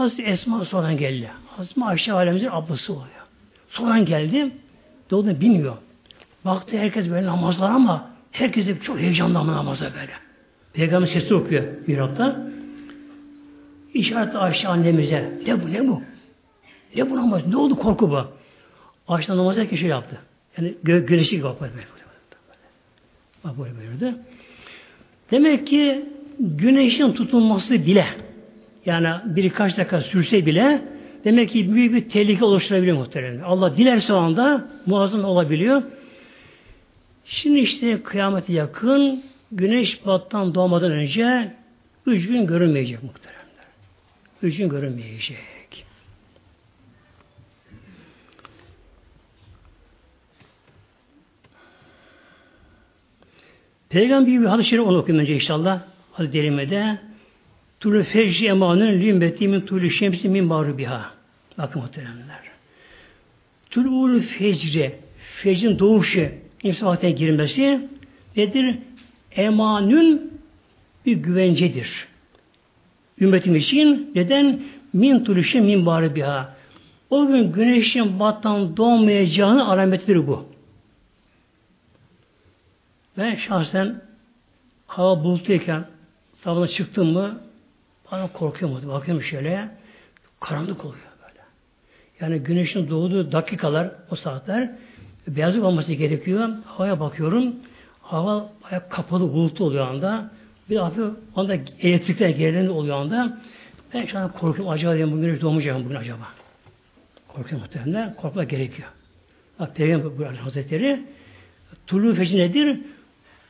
Hazreti Esma sonradan geldi. Hazreti Ayşe alemimizin ablası oluyor. Sonradan geldi. Doğduğunu bilmiyor. Baktı herkes böyle namazlar ama herkes de çok heyecanlı ama namaza böyle. Peygamber sesi okuyor bir hafta. İşaret Ayşe annemize. Ne bu ne bu? Ne bu namaz? Ne oldu korku bu? Ayşe namazı herkes şey yaptı. Yani gö güneşi bak böyle. Demek ki güneşin tutulması bile yani birkaç dakika sürse bile demek ki büyük bir tehlike oluşturabiliyor muhtemelen. Allah dilerse o anda muazzam olabiliyor. Şimdi işte kıyameti yakın güneş battan doğmadan önce üç gün görünmeyecek muhteremler. Üç gün görünmeyecek. Peygamber bir hadis-i şerif onu okuyayım önce inşallah. Hadis-i Kerime'de Tulu fecri emanın lümbeti min tulu şemsi min biha. Bakın muhteremler. Tulu fecri, fecrin doğuşu, insan vaktine girmesi nedir? Emanün bir güvencedir. Ümmetim için neden? Min tuluşe min biha. O gün güneşin battan doğmayacağını alametidir bu. Ben şahsen hava bulutluyken sabahına çıktım mı bana korkuyorum. Bakıyorum şöyle karanlık oluyor böyle. Yani güneşin doğduğu dakikalar o saatler beyazlık olması gerekiyor. Havaya bakıyorum. Hava bayağı kapalı bulutlu oluyor anda. Bir hafif anda elektrikler gerilerinde oluyor anda. Ben şu an korkuyorum. Acaba diyorum bugün güneş doğmayacak mı bugün acaba? Korkuyorum muhtemelen. Korkmak gerekiyor. Bak Peygamber Hazretleri Tulu feci nedir?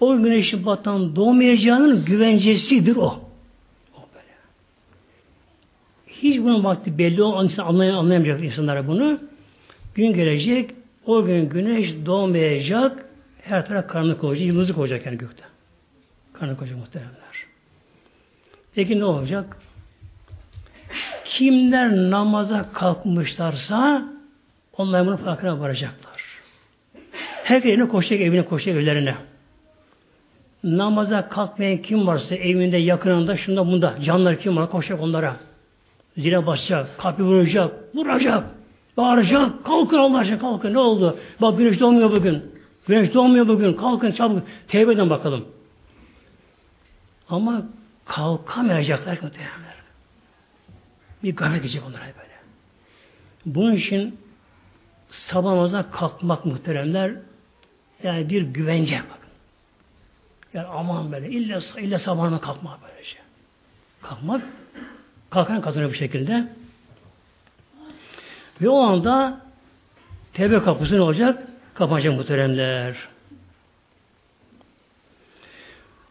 O güneşin battan doğmayacağının güvencesidir o. Hiç bunun vakti belli olmayan anlay anlayamayacak insanlara bunu. Gün gelecek, o gün güneş doğmayacak, her taraf karanlık olacak, yıldızlık olacak yani gökte. Karanlık olacak muhteremler. Peki ne olacak? Kimler namaza kalkmışlarsa onlar bunun farkına varacaklar. Herkes evine koşacak, evine koşacak evlerine. Namaza kalkmayan kim varsa evinde, yakınında, şunda bunda, canlar kim var koşacak onlara. Zile basacak, kapı vuracak, vuracak, bağıracak, kalkın Allah aşkına kalkın, ne oldu? Bak güneş doğmuyor bugün. Güneş doğmuyor bugün, kalkın çabuk, tevbe edin bakalım. Ama kalkamayacaklar muhtemelen. Bir gaflet edecek onlara böyle. Bunun için sabah namazına kalkmak muhteremler yani bir güvence bakın. Yani aman böyle illa, illa sabah namazına kalkmak böylece. Kalkmak kalkan kazanıyor bu şekilde. Ve o anda tevbe kapısı ne olacak? Kapanacak muhteremler.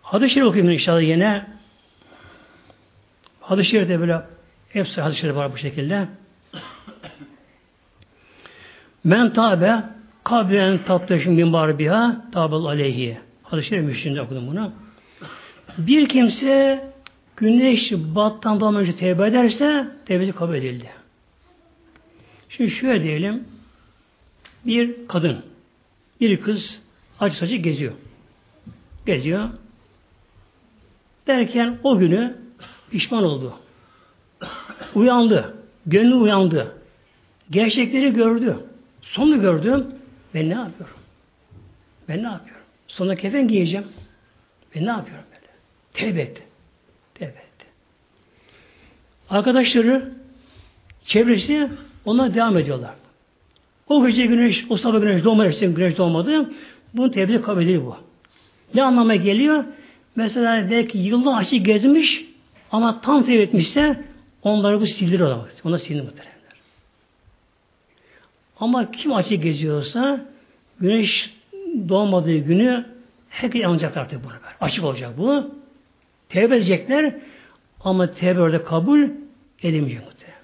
Hadis-i Şerif okuyayım inşallah yine. Hadis-i Şerif'te böyle hepsi hadis-i Şerif var bu şekilde. Men tabe kablen tatlaşın bin barbiha tabel aleyhi. Hadis-i Şerif okudum bunu. Bir kimse güneş battan daha önce tevbe ederse tevbesi kabul edildi. Şimdi şöyle diyelim. Bir kadın, bir kız acı saçı geziyor. Geziyor. Derken o günü pişman oldu. Uyandı. Gönlü uyandı. Gerçekleri gördü. Sonu gördüm. Ben ne yapıyorum? Ben ne yapıyorum? Sonra kefen giyeceğim. Ben ne yapıyorum böyle? Tevbe etti. Arkadaşları, çevresi ona devam ediyorlar. O gece güneş, o sabah güneş doğmadı, güneş doğmadı. Bunun tevbe kabul edilir bu. Ne anlama geliyor? Mesela belki yılda açık gezmiş ama tam tevbe etmişse onları bu silir olamaz. Ona silinir muhtemelen. Ama kim açık geziyorsa güneş doğmadığı günü herkes yanacak artık bunu. Açık olacak bu. Tevbe edecekler ama tevbe orada kabul edilmeyecek muhtemelen.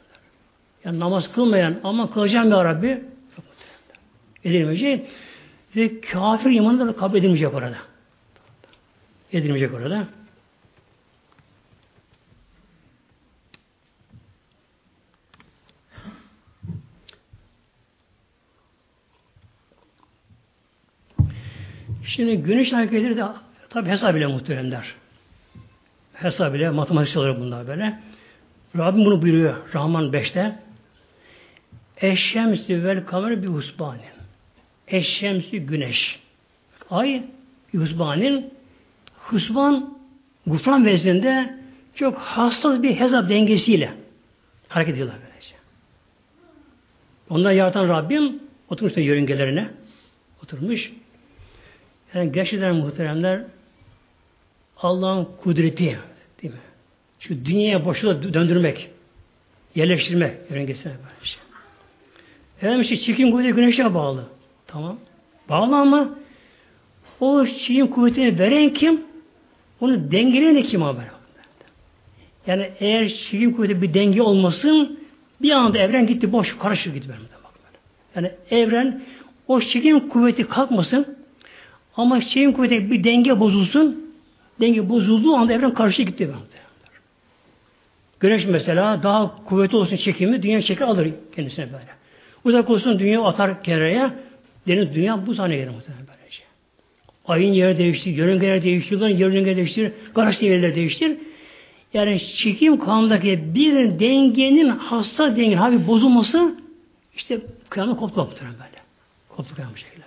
Yani namaz kılmayan ama kılacağım ya Rabbi yok Edilmeyecek ve kafir imanı da kabul edilmeyecek orada. Edilmeyecek orada. Şimdi güneş hareketleri de tabi hesap bile muhteremler. Hesap bile matematik olarak bunlar böyle. Rabbim bunu buyuruyor Rahman 5'te. Eşşemsi vel kamer bir husbanin. Eşşemsi güneş. Ay husbanin husban gufran vezninde çok hassas bir hesap dengesiyle hareket ediyorlar böylece. Onlar yaratan Rabbim oturmuş yörüngelerine oturmuş. Yani gerçekten muhteremler Allah'ın kudreti değil mi? Şu dünyaya boşluğa döndürmek, yerleştirmek yörüngesine böyle şey. Efendim işte çirkin kuvveti güneşe bağlı. Tamam. Bağlı ama o çirkin kuvvetini veren kim? Onu dengeleyen de kim haber? Yani eğer çirkin kuvveti bir denge olmasın bir anda evren gitti boş karışır gitti. Yani evren o çirkin kuvveti kalkmasın ama şeyin kuvveti bir denge bozulsun. Denge bozulduğu anda evren karşı gitti. Güneş mesela daha kuvvetli olsun çekimi dünya çeki alır kendisine böyle. Uzak olsun dünya atar kenara deniz dünya bu sahne gelir muhtemelen böylece. Ayın yeri değiştir, yörüngeler değiştir, yörüngeler değiştir, galaksi yerler değiştir. Yani çekim kanundaki bir dengenin hasta dengenin hafif bozulması işte kıyamet koptu muhtemelen böyle. Koptu kıyamet şekilde.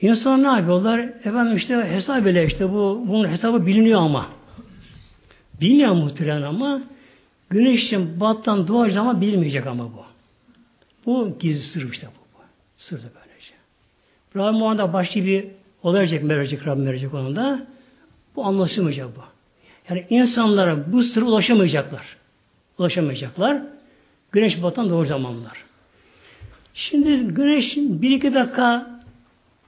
İnsan ne yapıyorlar? Efendim işte hesap bile işte bu bunun hesabı biliniyor ama. Bilmiyor muhtemelen ama güneşin battan doğacağı ama bilmeyecek ama bu. Bu gizli sır işte bu. bu. Sır da böylece. Rabbim o anda başka bir olay verecek, Rabbim verecek onun da. Bu anlaşılmayacak bu. Yani insanlara bu sır ulaşamayacaklar. Ulaşamayacaklar. Güneş batan doğru zamanlar. Şimdi güneş bir iki dakika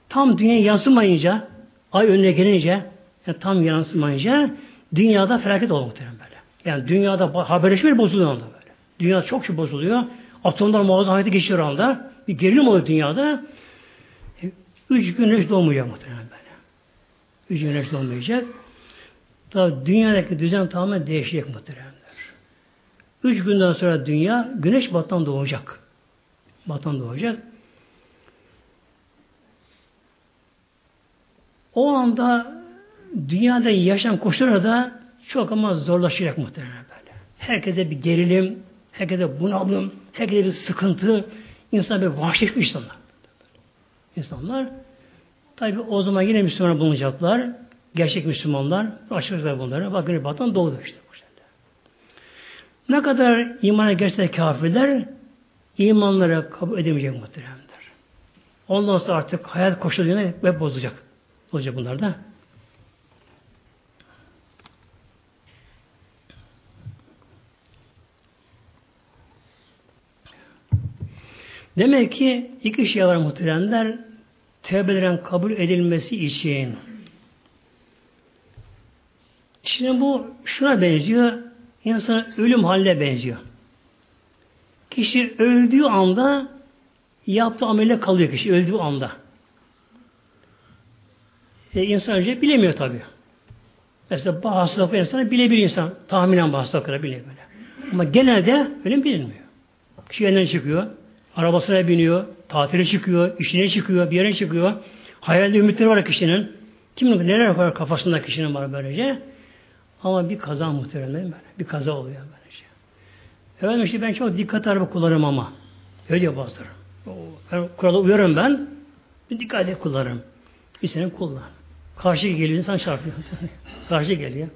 tam dünya yansımayınca, ay önüne gelince, yani tam yansımayınca dünyada felaket olur muhtemelen böyle. Yani dünyada haberleşme bozuluyor anda böyle. Dünya çok şey bozuluyor. Atomlar muazzam hayatı geçiyor anda. Bir gerilim oluyor dünyada. E, üç güneş doğmayacak muhtemelen böyle. Üç güneş doğmayacak. Tabi dünyadaki düzen tamamen değişecek muhtemelen. Üç günden sonra dünya güneş battan doğacak. Battan doğacak. O anda dünyada yaşam koşulları da çok ama zorlaşacak muhtemelen böyle. Herkese bir gerilim, herkese bunalım, herkese bir sıkıntı, insan bir vahşetmiş insanlar. İnsanlar tabi o zaman yine Müslüman bulunacaklar. Gerçek Müslümanlar, açıklar bunları. Bakın batan doğdu işte. Ne kadar imana geçse kafirler imanları kabul edemeyecek muhteremler. Ondan sonra artık hayat koşullarını ve bozacak. Bozacak bunlar da. Demek ki iki şey var muhteremler. Tevbelerin kabul edilmesi için. Şimdi bu şuna benziyor. İnsan ölüm haline benziyor. Kişi öldüğü anda yaptığı amele kalıyor kişi öldüğü anda. E, insan önce bilemiyor tabi. Mesela bu hastalık insanı bilebilir insan. Tahminen bu hastalıkları bilebilir. Ama genelde ölüm bilinmiyor. Kişi elinden çıkıyor. Arabasına biniyor. Tatile çıkıyor. işine çıkıyor. Bir yere çıkıyor. Hayalde ümitleri var kişinin. Kim neler var kafasında kişinin var böylece. Ama bir kaza muhtemelen böyle. Bir kaza oluyor böylece. Şey. Efendim işte ben çok dikkat araba kullanırım ama. Öyle diyor bazıları. Ben kurala uyarım ben. Bir dikkat et kullanırım. Bir sene kullan. Karşı geliyor insan çarpıyor. Karşı geliyor.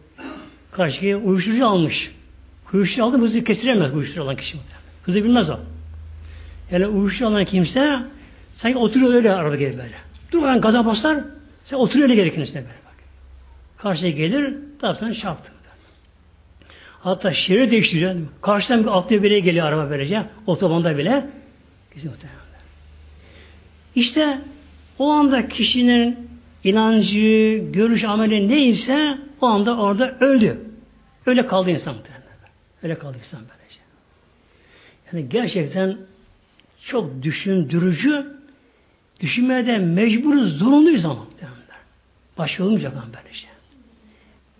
Karşıya uyuşturucu almış. Uyuşturucu aldı hızı kestiremez uyuşturucu alan kişi. Hızı bilmez o. Yani uyuşturucu alan kimse sanki oturuyor öyle araba gelir böyle. Durmadan gaza basar sen oturuyor öyle gerekir işte böyle. Karşıya gelir, taraftan çarptı. Hatta şehri değiştiriyor. Karşıdan bir atlı bile geliyor araba böylece. Otobanda bile. İşte o anda kişinin inancı, görüş, ameli neyse o anda orada öldü. Öyle kaldı insan muhtemelen. Öyle kaldı insan böylece. Yani gerçekten çok düşündürücü, düşünmeye mecburuz, zorunluyuz ama muhtemelen. Başka olmayacak ama böylece.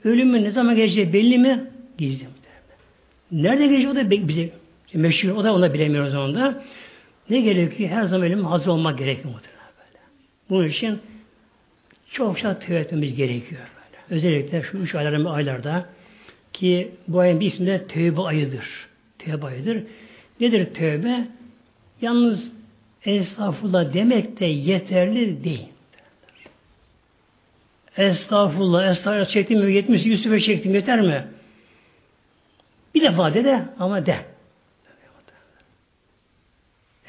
Ölümün ne zaman geleceği belli mi? Gizli. Nerede gelecek o da bize meşhur, o da onu bilemiyoruz onda. Ne gerekiyor? Her zaman ölüm hazır olmak gerekiyor muhtemelen böyle. Bunun için şey tövbe etmemiz gerekiyor böyle. Özellikle şu üç ayların aylarda ki bu ayın bir ismi de tövbe ayıdır. Tövbe ayıdır. Nedir tövbe? Yalnız estağfurullah demek de yeterli değil. Estağfurullah, estağfurullah çektim mi, yetmiş, yüz sefer çektim yeter mi? Bir defa de de ama de.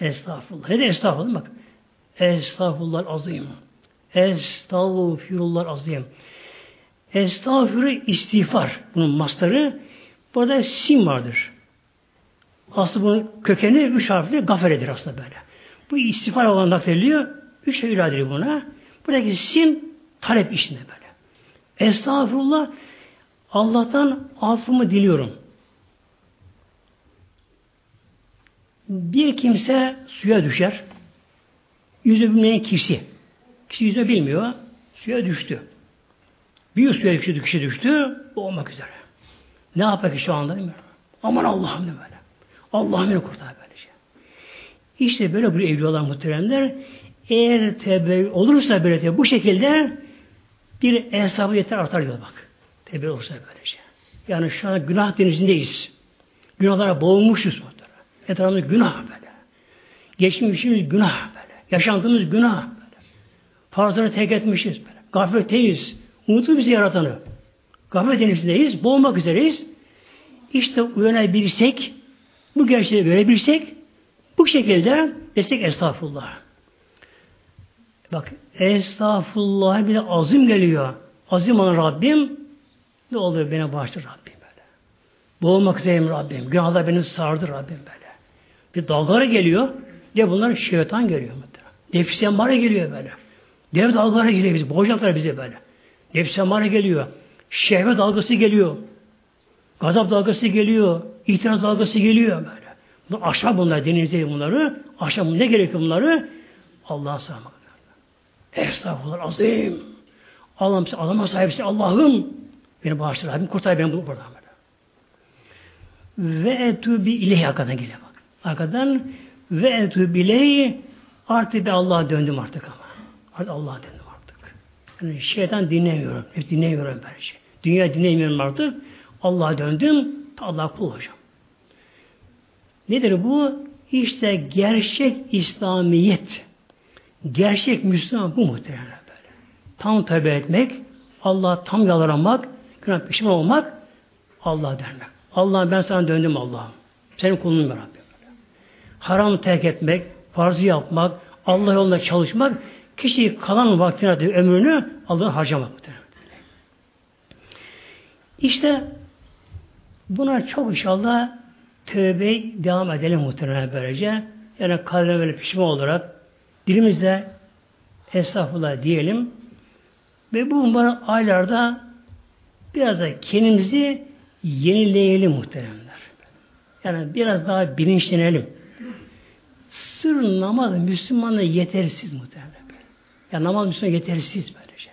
Estağfurullah. Ne de estağfurullah bak. Estağfurullah azim. Estağfurullah azim. Estağfurü istiğfar. Bunun mastarı. Burada sim vardır. Aslında bunun kökeni üç harfli gaferedir aslında böyle. Bu istiğfar olan naklediliyor. Üç şey iradedir buna. Buradaki sim Talep işinde böyle. Estağfurullah Allah'tan affımı diliyorum. Bir kimse suya düşer. Yüzü bilmeyen kişi. Kişi yüzü bilmiyor. Suya düştü. Bir suya düştü, kişi düştü. Olmak üzere. Ne yapar ki şu anda bilmiyorum. Aman Allah'ım ne böyle. Allah'ım beni kurtar böyle şey. İşte böyle bir evliyalar muhteremler eğer tevbe olursa böyle tevbe bu şekilde bir hesabı yeter artar diyor bak. Tevbe olursa böylece. Yani şu an günah denizindeyiz. Günahlara boğulmuşuz. Etrafımızda günah böyle. Geçmişimiz günah böyle. Yaşantımız günah Farzları tek etmişiz. Gafletteyiz. Unutur bizi yaratanı. Gaflet denizdeyiz. Boğulmak üzereyiz. İşte uyanabilirsek, bu gerçeği görebilsek, bu şekilde desek estağfurullah. Bak estağfurullah bir de azim geliyor. Azim olan Rabbim ne oluyor bana bağışla Rabbim böyle. Boğulmak üzereyim Rabbim. Günahlar beni sardı Rabbim böyle. Bir dalgalara geliyor. Ya bunlar şeytan geliyor. Nefis bana geliyor böyle. Dev dalgalara geliyor bizi. Boğacaklar bize böyle. Nefis bana geliyor. Şehvet dalgası geliyor. Gazap dalgası geliyor. İtiraz dalgası geliyor böyle. Bunlar aşağı bunlar denizde bunları. Aşağı ne gerekiyor bunları? Allah'a sığınmak. Estağfurullah azim. Allah'ım sen Allah'ıma sahipsin. Allah'ım beni bağışla. Rabbim kurtar beni buradan böyle. Ve etû bi ileyhi arkadan geliyor bak. Arkadan ve etû bi ileyhi artık bir Allah'a döndüm artık ama. Artık Allah'a döndüm artık. Yani şeytan dinlemiyorum. Dinlemiyorum ben şey. Dünya dinlemiyorum artık. Allah'a döndüm. Allah'a kul olacağım. Nedir bu? İşte gerçek İslamiyet. Gerçek Müslüman bu muhtemelen böyle. Tam tabi etmek, Allah tam yalaramak, günah pişman olmak, Allah'a dönmek. Allah ben sana döndüm Allah'ım. Senin kulunum ben Rabbim. Haram terk etmek, farzı yapmak, Allah yolunda çalışmak, kişi kalan vaktini, ömrünü Allah'ın harcamak. İşte buna çok inşallah tövbe devam edelim muhtemelen böylece. Yani kalbine böyle pişman olarak dilimizde estağfurullah diyelim. Ve bu umarım aylarda biraz da kendimizi yenileyelim muhteremler. Yani biraz daha bilinçlenelim. Sır namaz Müslümana yetersiz muhtemelen. Yani namaz Müslümana yetersiz böylece.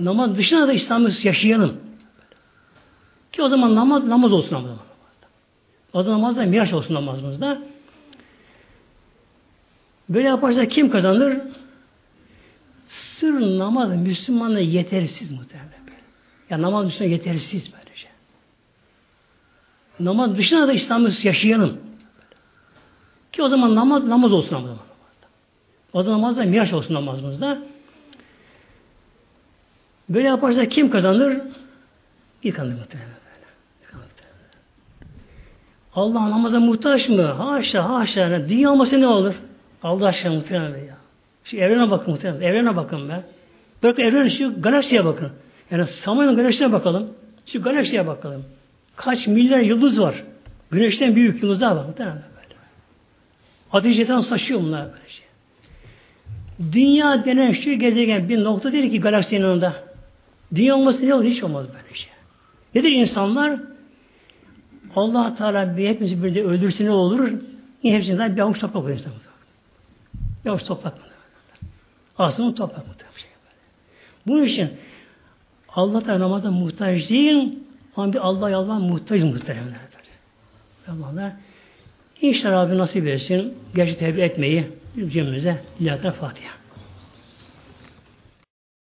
Namaz dışında da İslam'ı yaşayalım. Ki o zaman namaz namaz olsun namaz. O zaman namazda miraç olsun namazımızda. Böyle yaparsa kim kazanır? Sır namaz Müslümana yetersiz muhtemelen. Ya namaz Müslümana yetersiz böylece. Namaz dışında da İslam'ı yaşayalım. Ki o zaman namaz namaz olsun namaz. O zaman namazda miraç olsun namazımızda. Böyle yaparsa kim kazanır? Yıkanır muhtemelen. Allah namaza muhtaç mı? Haşa haşa. Dünya olması ne olur? Allah aşkına muhtemelen ya. Şu evrene bakın muhtemelen. Evrene bakın be. Bırakın evrene şu galaksiye bakın. Yani Samanyolu galaksisine bakalım. Şu galaksiye bakalım. Kaç milyar yıldız var. Güneşten büyük yıldızlar var. Muhtemelen böyle. Ateşten saçıyor bunlar böyle şey. Dünya denen şu gezegen bir nokta değil ki galaksinin yanında. Dünya olması ne olur? Hiç olmaz böyle şey. Nedir insanlar? allah Teala bir hepimizi bir de öldürse ne olur? Yine hepsinden bir avuç toprak olur insan. Bir avuç toprak mı? Aslında toprak mı? Şey Bunun için Allah Teala namaza muhtaç değil ama bir Allah Allah muhtaç muhteremler. Allah'la İnşallah Rabbi nasip etsin. Gerçi tevbe etmeyi cümlemize. İlahi Fatiha.